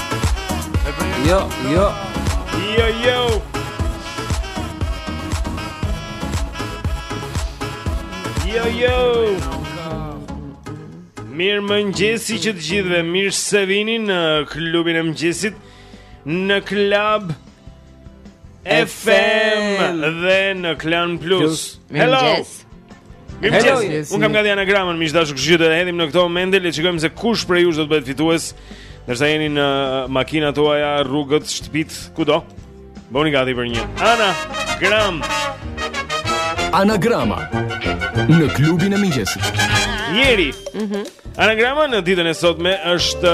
Speaker 9: Jo,
Speaker 2: jo. Jo,
Speaker 1: jo. Jo, jo. Mirëmëngjesi të gjithëve, mirë se vini në klubin e mëngjesit, në klab FM dhe në Klan Plus. Hello.
Speaker 2: Hello.
Speaker 1: Unë kam gati anagramën, miq të dashur, kështu që do të hedhim në këto momente, le të shikojmë se kush prej jush do të bëhet fitues. Ndërsa jeni në makinat tuaja, rrugët, shtëpitë, kudo. Bëhuni gati për një. Ana, gram.
Speaker 10: Anagrama në klubin e mëngjesit.
Speaker 1: Jeri. Mhm. Anagrama në ditën e sotme është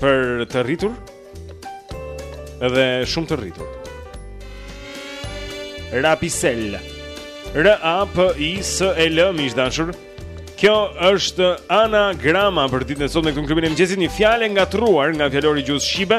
Speaker 1: Për të rritur Edhe shumë të rritur Rapisel R-A-P-I-S-L Miq të dashur Kjo është anagrama për ditën e sotme këtu klubin e mëngjesit Një fjalë e ngatërruar nga fjalori i gjuhës shqipe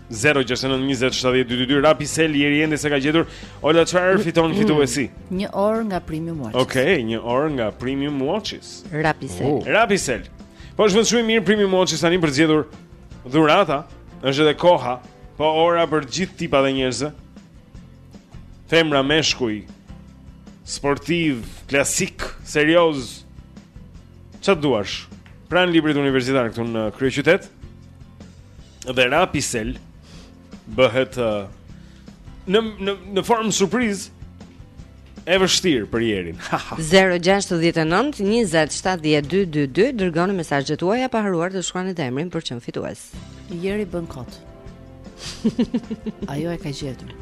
Speaker 1: 0692070222 Rapi Sel Jeri ende s'e ka gjetur Ola Çfarë mm, fiton mm. fituesi?
Speaker 4: Një orë nga Premium Watches.
Speaker 1: Okej, okay, një orë nga Premium Watches.
Speaker 3: Rapi Sel.
Speaker 1: Oh. Rapi Sel. Po është vend shumë i mirë Premium Watches tani për të zgjedhur dhurata, është edhe koha, po ora për gjithë tipat e njerëzve. Femra, meshkuj, sportivë, klasikë, seriozë. Çfarë të duash. Pranë librit universitar këtu në kryeqytet. dhe rapi sel bëhet uh, në në në formë surprizë e vështirë për Jerin.
Speaker 3: 069 20 70 222 dërgoni mesazhet tuaja pa harruar të shkruani emrin për të qenë fitues.
Speaker 4: Jeri bën kot. Ajo e ka gjetur.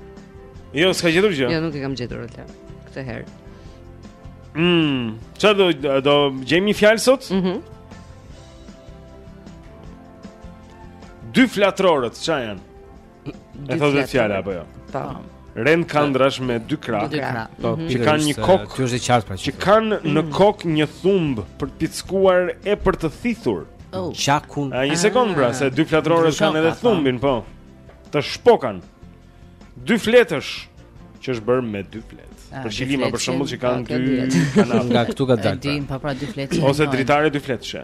Speaker 1: Jo, s'ka gjetur gjë.
Speaker 3: Jo, nuk e kam gjetur atë. Këtë herë.
Speaker 1: Mm, çfarë do do gjejmë një fjalë sot?
Speaker 3: Mhm.
Speaker 1: Mm Dyflatrorët ça janë? E thotë vetë fjala apo jo?
Speaker 3: Po.
Speaker 1: Rend kandrrash me dy
Speaker 4: krahë. Dy krahë.
Speaker 2: Po, mhm.
Speaker 1: që kanë një kokë.
Speaker 2: Kjo është e qartë pra.
Speaker 1: Që kanë në mhm. kokë një thumb për të pickuar e për të thithur.
Speaker 4: Oh.
Speaker 2: Gjakun.
Speaker 1: A një sekondë pra, ah. se
Speaker 4: dyflatrorët
Speaker 1: kanë edhe thumbin, po. Të shpokan. Dyfletësh që është bërë me dy fletë.
Speaker 4: Ah,
Speaker 1: për qilima për shembull që kanë dy kanate.
Speaker 2: Nga këtu ka dalë. Pra.
Speaker 4: Dim pa pra dy fletë.
Speaker 1: Ose dritare
Speaker 3: dyfletëshe.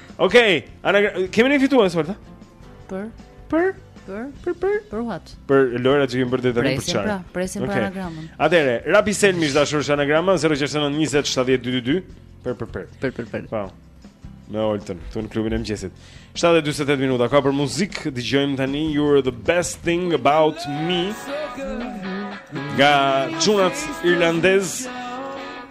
Speaker 1: Okej, okay, kemi një fitues për të?
Speaker 4: Për?
Speaker 1: Për?
Speaker 4: Për?
Speaker 1: Për për?
Speaker 4: Për what?
Speaker 1: Për lojra që kemi bërë deri tani për çfarë?
Speaker 4: Pra, presim okay.
Speaker 1: për
Speaker 4: anagramën.
Speaker 1: Atëre, Rapisel miq të dashur është anagrama 069 20 70 222. Për për për.
Speaker 3: Për për për.
Speaker 1: Po. Me Oltën, këtu në klubin e mëngjesit. 7:48 minuta koha për muzikë, dëgjojmë tani You're the best thing about me. Nga çunat
Speaker 11: irlandezë.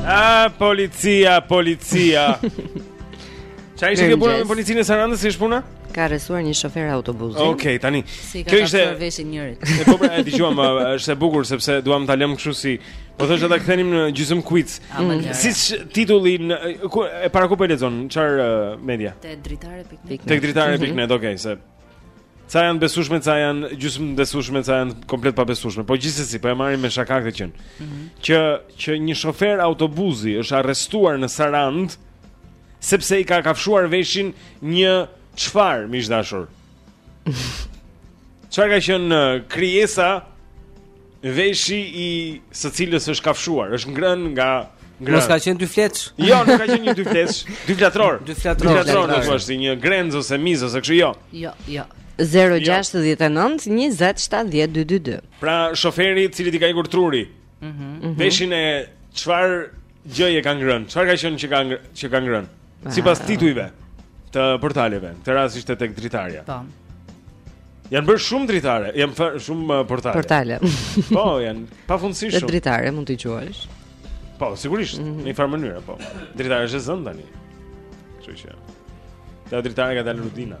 Speaker 11: A,
Speaker 1: policia, policia. Çfarë ishte kjo puna me policinë e Sarandës, si është puna?
Speaker 3: Ka arrestuar një shofer autobusi.
Speaker 1: Okej, okay, tani.
Speaker 4: Si
Speaker 1: kjo ishte
Speaker 4: veshin njërit.
Speaker 1: E po pra e dëgjuam, është e bukur sepse duam ta lëmë kështu si po thosha ta kthenim në gjysmë quiz.
Speaker 4: Si
Speaker 1: është titulli e para ku po lexon, çfar media?
Speaker 4: Te dritare
Speaker 1: pikë net. Te dritare pikë net, okay, se Ca janë të besueshme, ca janë gjysmë të besueshme, ca janë komplet pabesueshme. Po gjithsesi, po e marrim me shaka këtë gjënë. Mm -hmm. Që që një shofer autobuzi është arrestuar në Sarandë sepse i ka kafshuar veshin një çfar miq të dashur. Çfarë ka qenë krijesa Veshi i së cilës është kafshuar, është ngrënë nga ngrënë.
Speaker 2: Mos ka qenë dyfletësh?
Speaker 1: Jo, nuk ka qenë një dyfletësh, dy flatror.
Speaker 2: Dy flatror,
Speaker 1: dy flatror,
Speaker 2: do
Speaker 1: të thotë si një grenzë ose miz ose kështu, jo.
Speaker 4: Jo, jo.
Speaker 3: 069 20 70 222.
Speaker 1: Pra, shoferi të cilit i ka ikur truri.
Speaker 4: Mhm.
Speaker 1: Mm Veshin e çfarë Gjëje ka ngrënë. Çfarë ka qenë që ka ngrënë, që ka ngrënë? Ah. Sipas titujve të portaleve, në këtë rast ishte tek dritarja.
Speaker 4: Po.
Speaker 1: Janë bërë shumë dritare, janë bërë shumë uh, portale.
Speaker 3: Portale.
Speaker 1: po, janë pafundësisht shumë.
Speaker 3: Dhe dritare mund t'i quash.
Speaker 1: Po, sigurisht, mm -hmm. në një farë mënyre, po. Dritare është e zënë tani. Kështu që. Te dritare ka dalë Rudina.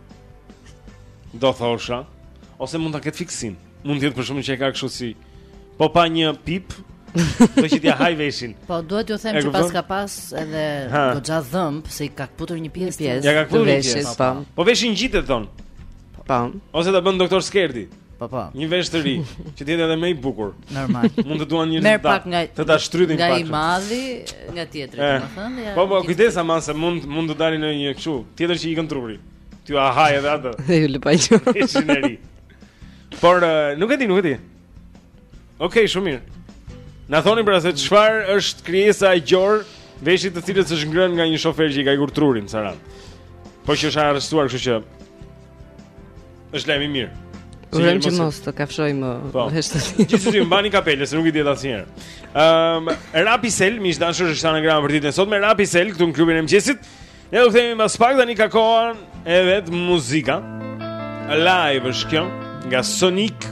Speaker 1: Do thosha ose mund ta ketë fiksim. Mund të jetë për shembull që e ka kështu si po pa një pip Do që t'ia hajë veshin
Speaker 4: Po duhet t'ju them që pas ka pas edhe goxha dhëmbë se i ka këputur një pjesë
Speaker 3: pjesë
Speaker 1: Ia ka këputur një pjesë
Speaker 3: po.
Speaker 1: po veshin ngjitet
Speaker 3: thonë
Speaker 1: Ose ta bën doktor Skerdi
Speaker 4: Po po.
Speaker 1: Një vesh të ri, që të jetë edhe me i bukur.
Speaker 4: Normal.
Speaker 1: Mund të duan një
Speaker 4: të pak nga
Speaker 1: të ta shtrydhin pak.
Speaker 4: Nga i madhi, nga tjetri,
Speaker 1: eh.
Speaker 4: domethënë.
Speaker 1: Po po, kujdes ama se mund mund të dalë ndonjë kështu, tjetër që i ikën truri. T'ia hajë edhe atë.
Speaker 3: Dhe ju
Speaker 1: lëpaj ju. Ishineri. Por eh, nuk e di, nuk e di. Okej, shumë mirë. Na thoni pra se çfarë është krijesa e gjorë, veshi i së cilës është ngrënë nga një shofer që i ka ikur truri në Sarandë. Po që është arrestuar, kështu që Është lajm i mirë.
Speaker 3: Urojmë
Speaker 1: që mos
Speaker 3: të kafshojë më
Speaker 1: po.
Speaker 3: veshë të tjerë.
Speaker 1: Gjithsesi mbani kapele se nuk i dihet asnjëherë. Ëm, um, Rapisel, miq të dashur është anagrama për ditën e sotme. Rapisel këtu në klubin e mëngjesit. Ne do të kthehemi mbas pak tani ka kohën e vet muzika. Alive është kjo nga
Speaker 12: Sonique.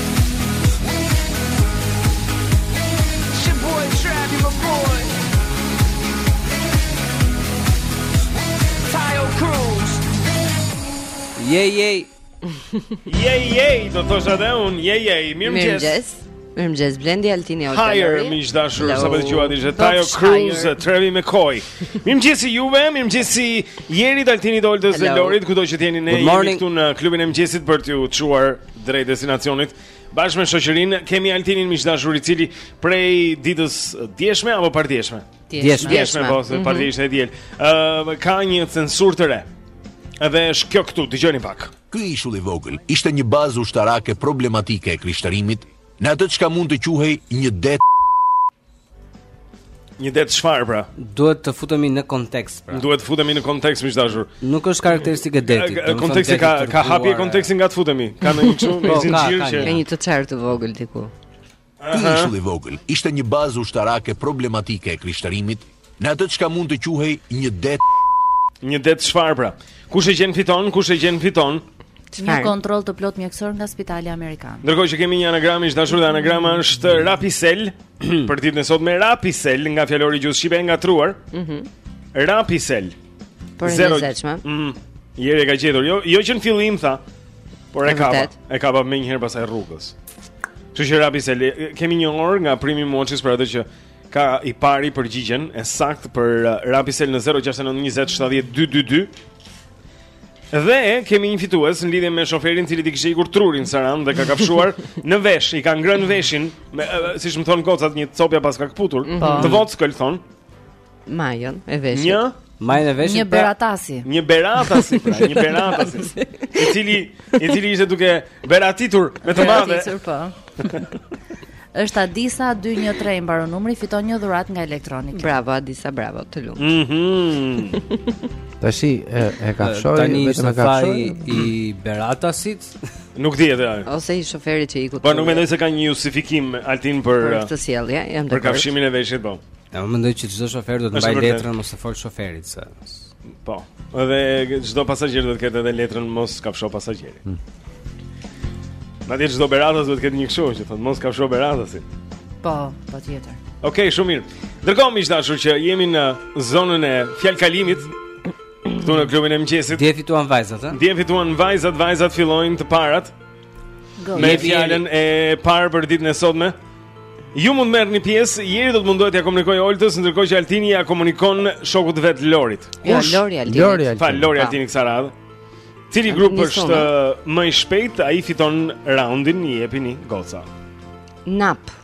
Speaker 2: Je je.
Speaker 1: Je je, do thoshte ai, je je, mirëmëngjes.
Speaker 3: Mirëmëngjes Blendi Altini Do
Speaker 1: të.
Speaker 3: Higher
Speaker 1: miq të
Speaker 3: dashur,
Speaker 1: sapo dëgjuat ishte Taio Cruz, Travie McCoy. Mirëmëngjes juve, mirëmëngjes Jeri Altini Doltës dhe Lorit, kudo që jeni ne jemi këtu në klubin e mëngjesit për t'ju çuar drejt destinacionit bashkë me shoqërinë. Kemi Altinin miq të dashur i cili prej ditës së djeshme apo pardjeshme?
Speaker 2: Djeshme,
Speaker 1: djeshme po, se mm -hmm. pardje ishte e diel. Ë uh, ka një censurë të re. Edhe është kjo këtu, dëgjoni pak.
Speaker 13: Ky ishull i vogël ishte një bazë ushtarake problematike e krishterimit në atë çka mund të quhej një det
Speaker 1: Një det çfarë pra?
Speaker 2: Duhet të futemi në kontekst pra.
Speaker 1: Duhet të futemi në kontekst miq të dashur.
Speaker 2: Nuk është karakteristikë e detit.
Speaker 1: Konteksti ka ka
Speaker 2: hape
Speaker 1: kontekstin nga të futemi. Ka ndonjë
Speaker 2: çu,
Speaker 1: një
Speaker 2: po,
Speaker 1: zinxhir që
Speaker 3: ka një të çarë të vogël diku.
Speaker 13: Ky ishull i vogël ishte një bazë ushtarake problematike e krishterimit Në atë çka mund të quhej një det.
Speaker 1: Një det çfarë pra? Kush e gjen fiton, kush e gjen fiton? Çfarë?
Speaker 4: Një kontroll të plot mjekësor nga Spitali Amerikan.
Speaker 1: Ndërkohë që kemi një anagramë miq të dashur dhe anagrama është Rapisel për ditën e sotme Rapisel nga fjalori i gjuhës shqipe e ngatërruar.
Speaker 3: Mhm.
Speaker 1: Mm Rapisel.
Speaker 3: Por e
Speaker 1: zgjidhshme
Speaker 3: mm,
Speaker 1: mm-hmm. Jeri e ka gjetur Jo, jo që në fillim tha Por e kapa E kapa me njëherë pastaj rrugës Kështu që Rapisel Kemi një orë nga Prime Watches për atë që Ka i pari përgjigjen e saktë për uh, Rapisel në 0692070222. Dhe kemi një fitues në lidhje me shoferin i cili i kishte ikur truri në Sarandë dhe e ka kafshuar në vesh, i ka ngrënë veshin, me, siç më thonë gocat një copë ia paska këputur.
Speaker 3: Mm -hmm.
Speaker 1: Të vockël thonë.
Speaker 3: Majën e veshit.
Speaker 1: Një
Speaker 2: Majën e veshit
Speaker 4: një beratasi.
Speaker 1: Një beratasi, pra, një beratasi. I cili i cili ishte duke beratitur me të madhe.
Speaker 4: Po. Është Adisa 213 i mbaron numri, fiton një dhuratë nga Electronic.
Speaker 3: Bravo Adisa, bravo, të lumtë.
Speaker 1: Mhm.
Speaker 5: Mm Tashi e, e kafshoi,
Speaker 2: tani
Speaker 5: vetëm e kafshoi
Speaker 2: i beratasit.
Speaker 1: Nuk dihet ai.
Speaker 3: Ose i shoferit që iku.
Speaker 1: Po nuk mendoj se ka një justifikim Altin për
Speaker 3: këtë sjellje, jam dakord.
Speaker 1: Për kafshimin e veshit, po.
Speaker 2: Jo, unë mendoj që çdo shofer do të
Speaker 1: mbajë
Speaker 2: letrën mos i fol shoferit se.
Speaker 1: Po. Edhe çdo pasagjer do të ketë edhe letrën mos kafsho pasagjerin.
Speaker 5: Hmm.
Speaker 1: Madje çdo beratas do të ketë një kështu që thotë mos kafsho beratasin.
Speaker 4: Po, po tjetër.
Speaker 1: Okej, okay, shumë mirë. Ndërkohë miq të dashur që jemi në zonën e fjalëkalimit këtu në klubin e mëngjesit.
Speaker 2: Dje fituan vajzat, ë?
Speaker 1: Dje fituan vajzat, vajzat fillojnë të parat.
Speaker 4: Go.
Speaker 1: Me fjalën e parë për ditën e sotme. Ju mund të merrni një pjesë, Jeri do të mundohet t'ia komunikojë Oltës, ndërkohë që Altini ia komunikon shokut vet Lorit.
Speaker 3: Jo, Lori Altini.
Speaker 5: Lori Altini.
Speaker 1: Fal Lori Altini kësaj radhe. Cili grup është më i shpejtë, ai fiton raundin, jepini goca.
Speaker 5: Napë.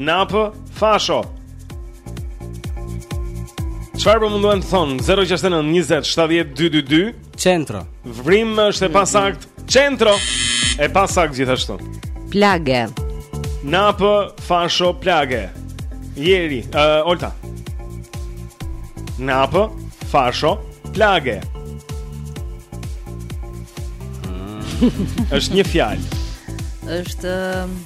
Speaker 2: Napë
Speaker 5: fasho
Speaker 1: Çfarë po mundohen të thonë 069 20 70 222
Speaker 2: Centro
Speaker 1: Vrim është e pasaktë Centro E pasaktë gjithashtu
Speaker 3: Plagë
Speaker 1: Napë fasho plagë Jeri ë, Olta Napë fasho plagë është një fjalë
Speaker 4: është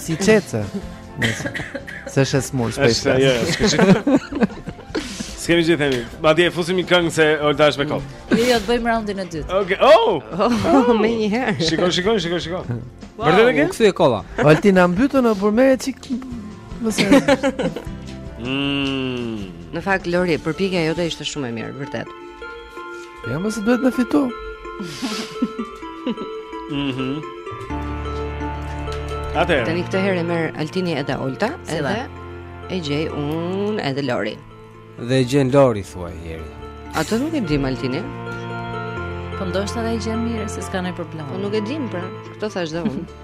Speaker 5: Si
Speaker 3: çetë.
Speaker 5: Nëse s'është smur shpesh.
Speaker 1: Është, jo, është. S'kemi gjithë themi. Madje, fusim një këngë se Olta është me kohë.
Speaker 4: Jo, jo, të bëjmë raundin e dytë.
Speaker 1: Oke, oh!
Speaker 3: oh! Menjëherë.
Speaker 1: Shiko, shiko, shiko, shiko. Vërtet e ke?
Speaker 2: Kësu e kolla.
Speaker 5: Olti në mbytë në përmere që... Mëse...
Speaker 1: Mm.
Speaker 3: Në fakt, Lori, përpikja jote ishte shumë e mirë, vërtet.
Speaker 5: Po ja mos duhet me fitu.
Speaker 1: Mhm. Atë.
Speaker 3: Tani këtë herë merr Altini edhe Olta, edhe e gjej unë edhe Lori.
Speaker 2: Dhe e gjen Lori thuaj Jeri.
Speaker 3: Atë nuk e dimë Altini.
Speaker 4: Po ndoshta ai gjen mirë se s'ka ndonjë problem.
Speaker 3: Po nuk e dimë pra, këtë thashë dhe unë.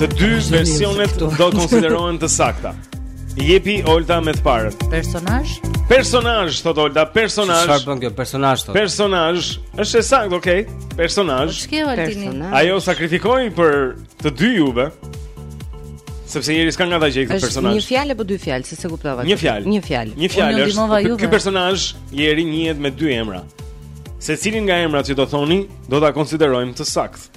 Speaker 1: Të dy versionet do të konsiderohen të sakta. Jepi Olta me të parën.
Speaker 4: Personazh?
Speaker 1: Personazh, thotë Olta, personazh.
Speaker 2: Çfarë bën kjo personazh thotë?
Speaker 1: Personazh, është e saktë, okay. Personazh.
Speaker 4: Po ç'ke Altini?
Speaker 1: Ajo sakrifikoi për të dy juve. Sepse njëri s'ka nga ta gjej këtë personazh.
Speaker 3: Është një fjalë apo dy fjalë, se s'e kuptova.
Speaker 1: Një fjalë.
Speaker 3: Një fjalë.
Speaker 1: Një fjalë është. Ky personazh Jeri njihet me dy emra. Secilin nga emrat që do thoni, do ta konsiderojmë të saktë.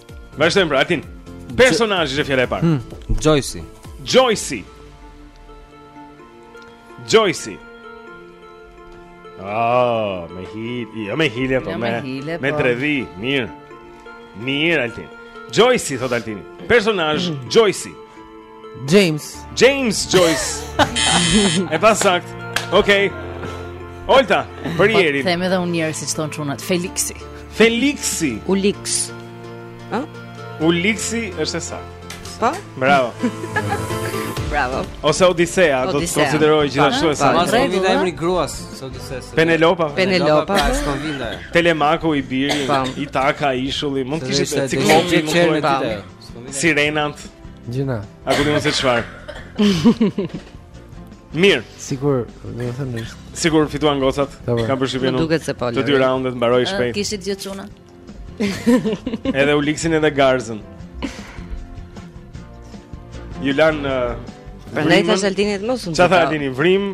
Speaker 1: Vazhdojmë pra, Altin. Personazhi është fjala e parë.
Speaker 2: Hmm, Joyce.
Speaker 1: Joyce. Joyce. Ah, me hile, jo me hile, po
Speaker 4: jo
Speaker 1: me
Speaker 4: hile,
Speaker 1: me dredhi, po. mirë. Mirë Altin. Joyce thotë Altini. Personazh mm. Joyce.
Speaker 5: James.
Speaker 1: James Joyce. e pasaktë. Okej. Okay. Olta, për Jerin.
Speaker 4: Them edhe unë një herë siç thonë çunat, Feliksi.
Speaker 1: Feliksi.
Speaker 3: Uliks. Ha?
Speaker 1: Uliksi është e saktë. Pa?
Speaker 3: Po?
Speaker 1: Bravo.
Speaker 3: Bravo.
Speaker 1: Ose Odisea, do të konsiderohej gjithashtu e saktë.
Speaker 2: Më
Speaker 4: s'po
Speaker 2: vinte
Speaker 4: ndër
Speaker 2: mend emri i gruas së Odiseas.
Speaker 1: Penelopa.
Speaker 3: Penelopa.
Speaker 2: Pra, së konvinda e.
Speaker 1: Telemaku, i
Speaker 3: biri,
Speaker 1: Itaka, ishulli, mund të
Speaker 2: kishte
Speaker 1: ciklopi. Mund të
Speaker 2: kishte ciklopi.
Speaker 1: Sirenat.
Speaker 5: Gjina.
Speaker 1: A ku dimë se çfarë? Mirë.
Speaker 5: Sigur, do të thënë.
Speaker 1: Sigur fituan gocat.
Speaker 5: Po.
Speaker 1: Kam përshtypjen.
Speaker 3: Duket se po.
Speaker 1: Të dy raundet mbaroi shpejt.
Speaker 4: Kishit gjithë çuna.
Speaker 1: Edhe Ulixin edhe Garzën. Ju lan uh,
Speaker 3: Prandaj tash Aldini të mos u.
Speaker 1: Çfarë Aldini? Vrim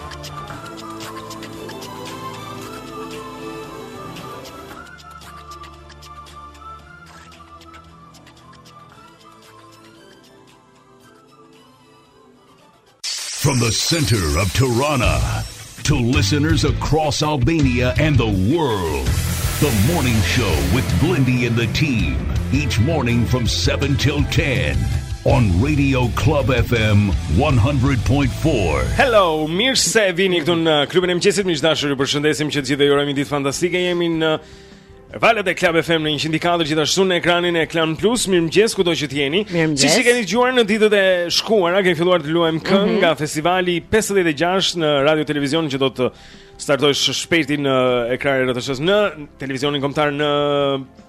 Speaker 14: From the center of Tirana to listeners across Albania and the world. The morning show with Blindy and the team. Each morning from 7 till 10 on Radio Club FM 100.4.
Speaker 1: Hello, mirë se vini këtu në klubin e mëngjesit. Miq të dashur, ju përshëndesim që të gjithë ju urojmë ditë fantastike. Jemi në valët e Club FM në 104 gjithashtu në ekranin e Klan Plus. Mirëmëngjes kudo që të jeni. Siç e keni dëgjuar në ditët e shkuara, kemi filluar të luajmë këngë
Speaker 3: mm -hmm.
Speaker 1: nga festivali 56 në Radio Televizion që do të startojë shpejt në ekranin e RTSH-së në televizionin kombëtar në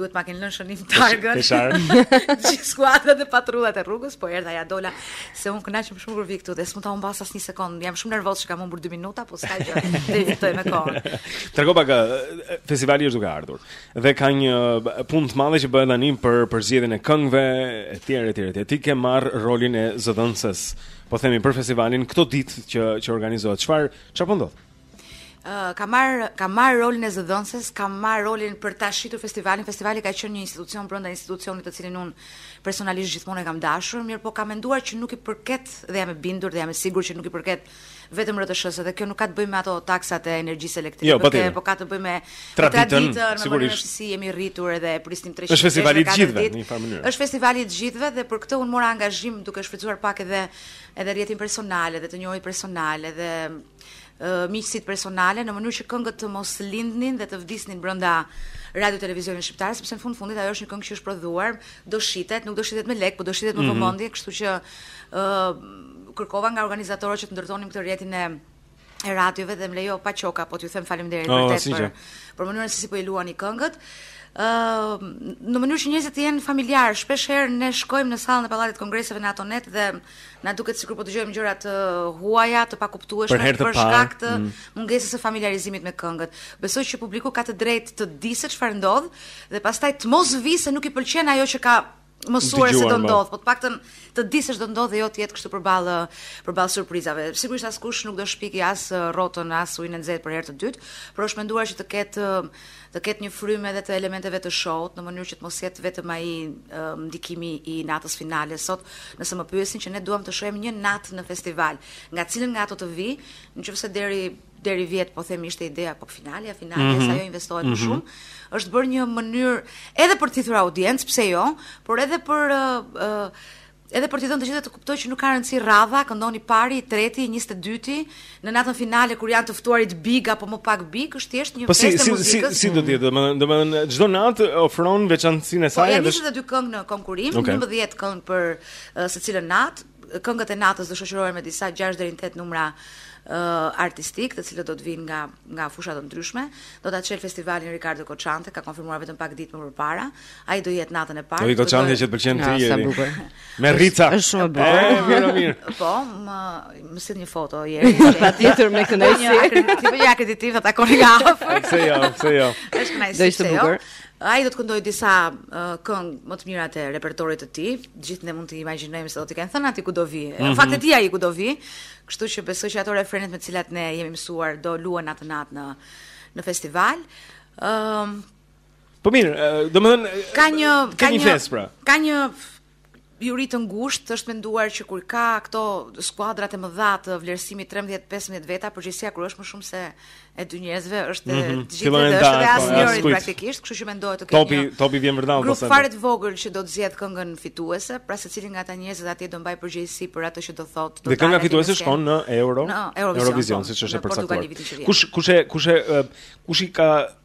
Speaker 1: Duhet
Speaker 15: ma kenë mbajtur shënim targën.
Speaker 1: Të sharë.
Speaker 15: Gjithë skuadra dhe patrullat e rrugës, po erdha ja dola, se unë kënaqem shumë kur vi këtu, dhe s'mund ta humbas asnjë sekond, jam shumë nervoz që kam humbur 2 minuta, po s'ka gjë, dhe e fitojmë kohën.
Speaker 1: Trego pak, festivali është duke ardhur, dhe ka një punë të madhe që bëhet tani për përzgjedhjen e këngëve, e tjere, e tjere, ti ke marrë rolin e zëdhënëses, po themi për festivalin, këto ditë që, që organizohet, çfarë, çfarë po ndodh?
Speaker 15: Po kam marrë kam marrë rolin e zëdhënëses, kam marrë rolin për ta shitur festivalin. Festivali ka qenë një institucion brenda institucionit të cilin unë personalisht gjithmonë e kam dashur, mirëpo kam menduar që nuk i përket dhe jam e bindur dhe jam e sigurt që nuk i përket vetëm RTSH-së dhe kjo nuk ka të bëjë me ato taksat e energjisë elektrike,
Speaker 1: jo,
Speaker 15: por kjo ka të bëjë me
Speaker 1: traditën, sigurisht
Speaker 15: si jemi rritur edhe e prisnim 300.
Speaker 1: Është festivali i gjithëve në një farë mënyrë.
Speaker 15: Është festivali i gjithëve dhe për këtë unë mora angazhim duke shfrytëzuar pak edhe edhe rrjetin personal edhe njohjet personale edhe miqësitë personale në mënyrë që këngët të mos lindnin dhe të vdisnin brenda radio televizionit shqiptar sepse në fund fundit ajo është një këngë që është prodhuar do shitet nuk do shitet me lek por do shitet me
Speaker 1: mhm.
Speaker 15: vëmendje mm -hmm. kështu që ë uh, kërkova nga organizatorët që të ndërtonim këtë rrjetin e e radiove dhe më lejo paçka po t'ju them faleminderit
Speaker 1: oh,
Speaker 15: vërtet për mënyrën se si po i luani këngët në mënyrë që njerëzit të jenë familiarë, shpesh herë ne shkojmë në sallën e Pallatit të Kongreseve në ato net dhe Na duket sikur po dëgjojmë gjëra të huaja, të pakuptueshme
Speaker 1: për
Speaker 15: shkak të
Speaker 1: mm.
Speaker 15: mungesës së familiarizimit me këngët. Besoj që publiku ka të drejtë të di se çfarë ndodh dhe pastaj të mos vi se nuk i pëlqen ajo që ka mësuar se do
Speaker 1: po.
Speaker 15: ndodh, po të paktën të di se ç'do ndodh dhe jo të jetë kështu përballë përballë surprizave. Sigurisht askush nuk do shpiki as rrotën as ujin e nxehtë për herë të dytë, por është menduar që të ketë të ketë një frymë edhe të elementeve të show-t, në mënyrë që të mos jetë vetëm ai ndikimi i natës finale. Sot, nëse më pyesin që ne duam të shohim një natë në festival, në cilën nga ato të vij, nëqoftëse deri vjet po them ishte ideja po finalja, finalja
Speaker 1: mm
Speaker 15: -hmm. se ajo investohet mm -hmm. më
Speaker 1: mhm.
Speaker 15: shumë, është bërë një mënyrë edhe për të thithur audiencë, pse jo, por edhe për uh, uh, Edhe për t'i dhënë të gjithëve të kuptojë që nuk ka rëndësi rradha, këndon i pari, i treti, i njëzet e dyti, në natën finale kur janë të ftuarit big apo më pak big, është thjesht një
Speaker 1: po
Speaker 15: festë
Speaker 1: e muzikës. Po si
Speaker 15: si
Speaker 1: si do të jetë, domethënë domethënë çdo natë ofron veçantinë e
Speaker 15: po,
Speaker 1: saj.
Speaker 15: Po
Speaker 1: janë
Speaker 15: 22 këngë në
Speaker 1: konkurrim,
Speaker 15: 19 këngë për secilën natë, këngët e natës do shoqërohen me disa 6 deri në 8 numra uh, artistikë, të cilët do të vijnë nga nga fusha të ndryshme. Do ta çelë festivalin Riccardo Cocciante, ka konfirmuar vetëm pak ditë më përpara. Ai do jetë natën e parë.
Speaker 1: Riccardo
Speaker 15: Cocciante
Speaker 1: që të pëlqen ti.
Speaker 3: Sa bukur.
Speaker 1: Me rrica.
Speaker 3: Është shumë e bukur.
Speaker 1: Ëh, mirë, mirë.
Speaker 15: Po, më më sill një foto, Eri.
Speaker 3: Patjetër me kënaqësi.
Speaker 15: Të bëj akreditim ta takoni nga afër.
Speaker 1: Pse jo, pse jo.
Speaker 15: Është kënaqësi.
Speaker 3: Do ishte
Speaker 15: jo?
Speaker 3: bukur.
Speaker 15: Ai do të këndojë disa uh, këngë më të mirat e repertorit të tij. Gjithë ne mund të imagjinojmë se do t'i kenë thënë atij ku do vijë. Mm
Speaker 1: -hmm.
Speaker 15: Fakt e di ai ku do vijë. Kështu që besoj që ato refrenet me të cilat ne jemi mësuar do luhen atë natë në në festival. Ëm um,
Speaker 1: Po mirë, domethënë
Speaker 15: ka një
Speaker 1: ka një fest pra.
Speaker 15: Ka një juri të ngushtë, është menduar që kur ka këto skuadrat e mëdha të vlerësimit 13-15 veta, përgjegjësia kur është më shumë se e dy njerëzve është mm
Speaker 1: -hmm.
Speaker 15: e të gjithëve
Speaker 1: është
Speaker 15: dhe
Speaker 1: e
Speaker 15: asnjërit praktikisht, kështu që mendohet të ketë
Speaker 1: topi,
Speaker 15: një
Speaker 1: topi vjen vërdallë,
Speaker 15: grup fare të vogël që do të zgjedhë këngën fituese, pra secili nga ata njerëzit atje do mbajë përgjegjësi për atë që do thotë.
Speaker 1: Dhe kënga fituese shkon në Euro,
Speaker 15: në Eurovision, Eurovision po,
Speaker 1: siç është e përcaktuar. Kush kush e kush e kush i ka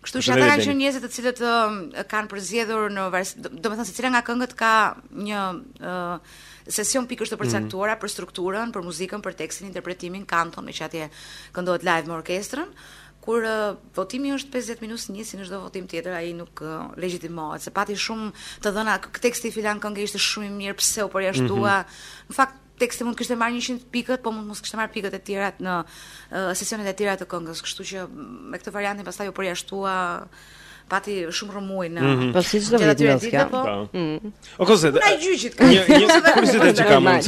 Speaker 15: Kështu që ata kanë qenë njerëzit të cilët kanë përzgjedhur në domethënë secila nga këngët ka një uh, seksion pikësh të përcaktuara mm -hmm. për strukturën, për muzikën, për tekstin, interpretimin, kanton, meqë atje këndohet live me orkestrën kur uh, votimi është 50 minus 1 si në çdo votim tjetër ai nuk uh, legjitimohet se pati shumë të thëna teksti filan kënge ishte shumë i mirë pse u përjashtua
Speaker 1: mm -hmm.
Speaker 15: në fakt teksti mund të kishte marrë 100 pikët, po mund të mos kishte marrë pikët e tjera në uh, seksionet e tjera të këngës, kështu që me këtë variantin pastaj u përjashtua pati shumë rrëmujë në.
Speaker 1: Mhm.
Speaker 3: Po si çdo vit mos ka.
Speaker 15: Po.
Speaker 1: Po.
Speaker 3: Mm.
Speaker 1: O
Speaker 15: kozet. Ai gjyqit ka.
Speaker 1: Një një kuriozitet që kam unë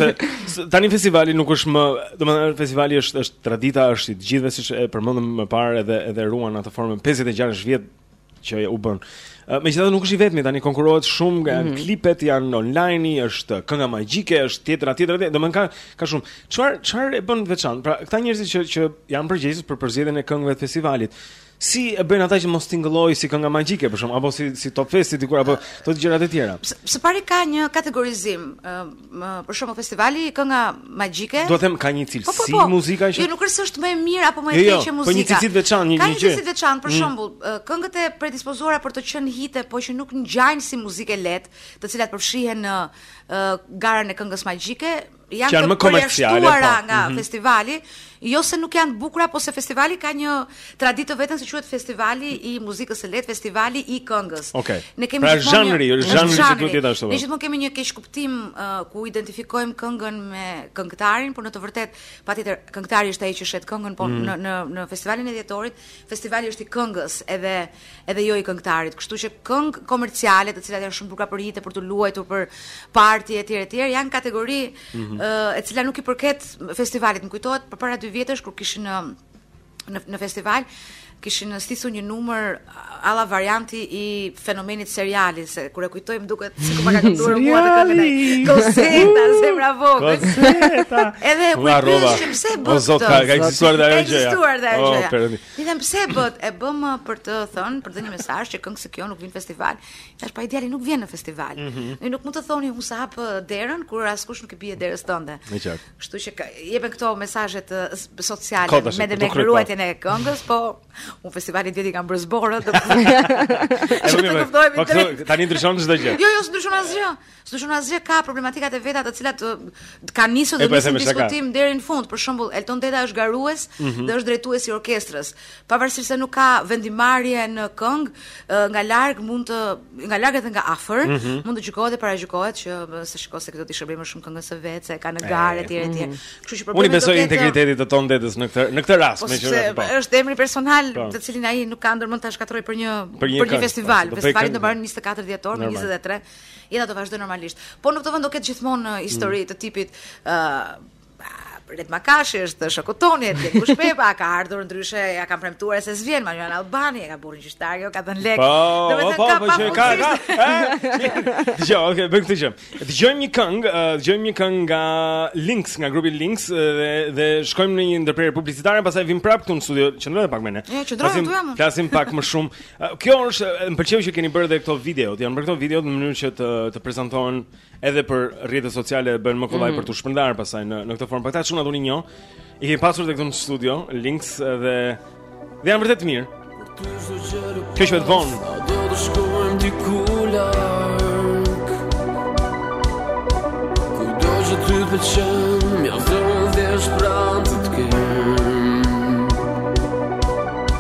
Speaker 1: se tani festivali nuk është më, domethënë festivali është është tradita është i të gjithëve siç e përmendëm më parë edhe edhe ruan atë formën 56 vjet që u bënë. Megjithatë nuk është i vetmi tani konkurrohet shumë mm
Speaker 3: -hmm.
Speaker 1: klipet janë online, është kënga magjike, është tjetra tjetra, tjetra. domethënë ka ka shumë. Çfarë çfarë e bën të veçantë? Pra, këta njerëz që që janë përgjegjës për përzgjedhjen e këngëve të festivalit. Si e bëjnë ata që mos tingëllojë si kënga magjike për shkak apo si si Top Festi dikur apo këto gjërat e tjera.
Speaker 15: Së pari ka një kategorizim, për shembull festivali kënga magjike.
Speaker 1: Dua të them ka një
Speaker 15: cilësi po,
Speaker 1: po,
Speaker 15: po.
Speaker 1: muzike që
Speaker 15: Jo, nuk është se është më e mirë apo më e
Speaker 1: jo, jo,
Speaker 15: keqe
Speaker 1: jo,
Speaker 15: muzika.
Speaker 1: Po një cilësi të veçantë, një gjë.
Speaker 15: Ka
Speaker 1: një
Speaker 15: cilësi të veçantë, për
Speaker 1: mm.
Speaker 15: shembull, mm. këngët e predispozuara për të qenë hite, po që nuk ngjajnë si muzikë e lehtë, të cilat përfshihen në uh, garën e këngës magjike, janë,
Speaker 1: janë
Speaker 15: të përjashtuara
Speaker 1: po.
Speaker 15: nga
Speaker 1: mm -hmm.
Speaker 15: festivali, Jo se nuk janë të bukura, po se festivali ka një traditë të vetën se quhet festivali i muzikës së lehtë, festivali i këngës.
Speaker 1: Okej. Okay.
Speaker 15: Ne kemi
Speaker 1: pra zhanri,
Speaker 15: një,
Speaker 1: është zhanri që duhet të ashtu.
Speaker 15: Ne gjithmonë kemi një keqkuptim uh, ku identifikojmë këngën me këngëtarin, por në të vërtetë patjetër këngëtari është ai që shet këngën, por
Speaker 1: mm.
Speaker 15: në në në festivalin e dhjetorit, festivali është i këngës, edhe edhe jo i këngëtarit, kështu që këngë komerciale, të cilat janë shumë bukura për hite për t'u luajtur për parti etj etj, janë kategori
Speaker 1: mm -hmm.
Speaker 15: uh, e cila nuk i përket festivalit. Më kujtohet përpara 2 vjetësh kur kishin në në, në festival kishin stisur një numër alla varianti i fenomenit seriali se kur e kujtoj më duket sikur ma ka kënduar mua atë këngën ai Kozeta se bravo
Speaker 1: Kozeta
Speaker 15: edhe
Speaker 1: kujtojmë
Speaker 15: se pse bëhet
Speaker 1: koseta ka ekzistuar dhe ajo gjë
Speaker 15: ekzistuar dhe ajo
Speaker 1: gjë
Speaker 15: Ti thua pse e bëtë, e bëm uh, për të thënë, për të dhënë një mesazh që këngë si kjo nuk vjen në festival. Dashuri pa ideal nuk vjen në festival.
Speaker 1: Mm
Speaker 15: -hmm. Ju nuk mund të thoni unë s'e hap uh, derën kur askush nuk i bie derës tënde.
Speaker 1: E qartë.
Speaker 15: Kështu që jepen këto mesazhe të uh, sociale
Speaker 1: Kota,
Speaker 15: me dhe me ruajtjen e këngës, po unë festivali i vjetit ka mbërritur, do të. E
Speaker 1: vëmë. Tani ndryshon çdo gjë.
Speaker 15: Jo, jo, s'ndryshon asgjë. S'ndryshon asgjë ka problematikat e veta të cilat kanë nisur dhe nisin diskutim deri në fund. Për shembull, Elton Deda është garues
Speaker 1: mm -hmm.
Speaker 15: dhe është drejtues i orkestrës. Pavarësisht se nuk ka vendimmarrje në këngë, nga larg mund të nga larg edhe nga afër,
Speaker 1: mm -hmm.
Speaker 15: mund të gjykohet e paragjykohet që shiko se ky do t'i shërbejë më shumë këngës së vet, se e ka në garë etj etj.
Speaker 1: Mhm.
Speaker 15: Kështu që
Speaker 1: problemi është.
Speaker 15: Unë i
Speaker 1: besoj integritetit të Ton Dedës në këtë në këtë rast,
Speaker 15: po,
Speaker 1: meqenë po.
Speaker 15: Është emri personal,
Speaker 1: po.
Speaker 15: të cilin ai nuk ka ndërmend ta shkatërrojë për një
Speaker 1: për një,
Speaker 15: për një festival.
Speaker 1: Po,
Speaker 15: Festivali do mbarojë 24 dhjetor me 23 Jeta do vazhdojë normalisht. Po në këtë vend do ketë gjithmonë uh, histori mm. të tipit ë uh, Redon Makashi është shok i Tonit, Teuta Kurti ka ardhur ndryshe, ja kanë premtuar se s'vjen Manjola Nallbani, e ka burrin gjyqtar, jo ka dhënë lekë.
Speaker 1: Po,
Speaker 15: do
Speaker 1: të po, thotë po, ka ka.
Speaker 15: Eh?
Speaker 1: Jo, okay, bëj këtë gjë. Dëgjojmë një këngë, eh, dëgjojmë një këngë nga Lynx, nga grupi Lynx eh, dhe dhe shkojmë në një ndërprerje publicitare, pastaj vijmë prapë këtu në studio, qëndro edhe pak me ne.
Speaker 15: Ja, qëndrojmë këtu jam.
Speaker 1: Flasim pak më shumë. Kjo është, më pëlqeu që keni bërë edhe këto videot. Janë bërë këto videot në mënyrë që të të prezantohen edhe për rrjetet sociale, bëhen më kollaj
Speaker 3: mm.
Speaker 1: për t'u shpërndarë pastaj në në këtë formë. Po këta çunat unë i njoh. I kemi pasur edhe këtu në studio Lynx dhe dhe janë vërtet mirë. Kjo është vonë.
Speaker 7: Do të shkojmë diku larg. Ku do të të pëlqen, jam të vësh pranë të të kem.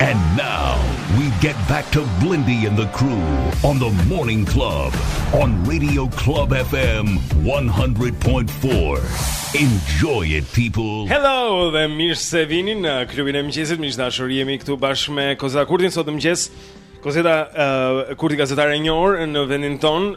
Speaker 7: And now we get
Speaker 14: back to Blendi and the crew on the morning club on Radio Club FM 100.4. Enjoy it people.
Speaker 1: Hello, dhe mirë se vini në klubin e mëngjesit. Miq të dashur, jemi këtu bashkë me Kozeta Kurtin sot në mëngjes. Kozeta uh, Kurti gazetare e njohur në vendin tonë,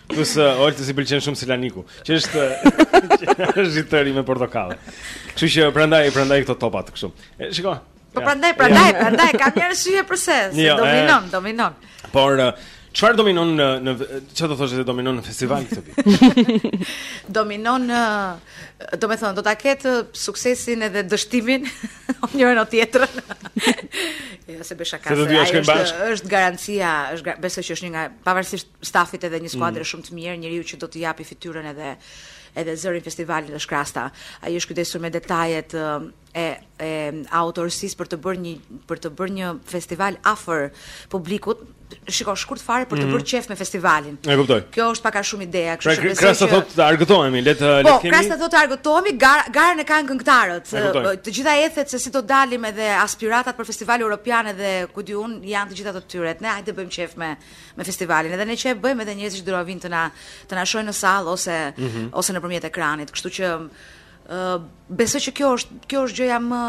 Speaker 1: Plus uh, Oltës i pëlqen shumë Selaniku, që është është i tëri me portokalle. Kështu që prandaj prandaj këto topat kështu. Shikoj.
Speaker 15: Po
Speaker 1: ja,
Speaker 15: prandaj, prandaj, ja. prandaj kam një arsye pse, se
Speaker 1: jo, dominon, e,
Speaker 15: dominon.
Speaker 1: Por çfarë dominon në në çfarë do thoshë se dominon në festival këtë vit?
Speaker 15: dominon në do të thonë do ta ketë suksesin edhe dështimin njërin o tjetrën. Ja se bën shaka
Speaker 1: se.
Speaker 15: Është është garancia, është besoj që është një nga pavarësisht stafit edhe një
Speaker 1: skuadre
Speaker 15: shumë të mirë, njeriu që do të japi fytyrën edhe edhe zërin festivalit është Krasta. Ai është kujdesur me detajet e e autorësisë për të bërë një për të bërë një festival afër publikut. Shiko, shkurt fare për të bërë qef me festivalin.
Speaker 1: E kuptoj.
Speaker 15: Kjo është pak a shumë ideja, kështu
Speaker 1: pra,
Speaker 15: që besoj që Krasta
Speaker 1: thotë të argëtohemi, le të le të po, kemi.
Speaker 15: Po, Krasta thotë të argëtohemi, garën e kanë këngëtarët. Të gjitha ethet se si do dalim edhe aspiratat për festival europian edhe ku di unë janë të gjitha të tyre. Ne hajde bëjmë qef me me festivalin edhe ne që e bëjmë edhe njerëzit që do vinë të na të na shohin në sallë ose
Speaker 1: mm -hmm.
Speaker 15: ose nëpërmjet ekranit kështu që ë besoj që kjo është kjo është gjëja më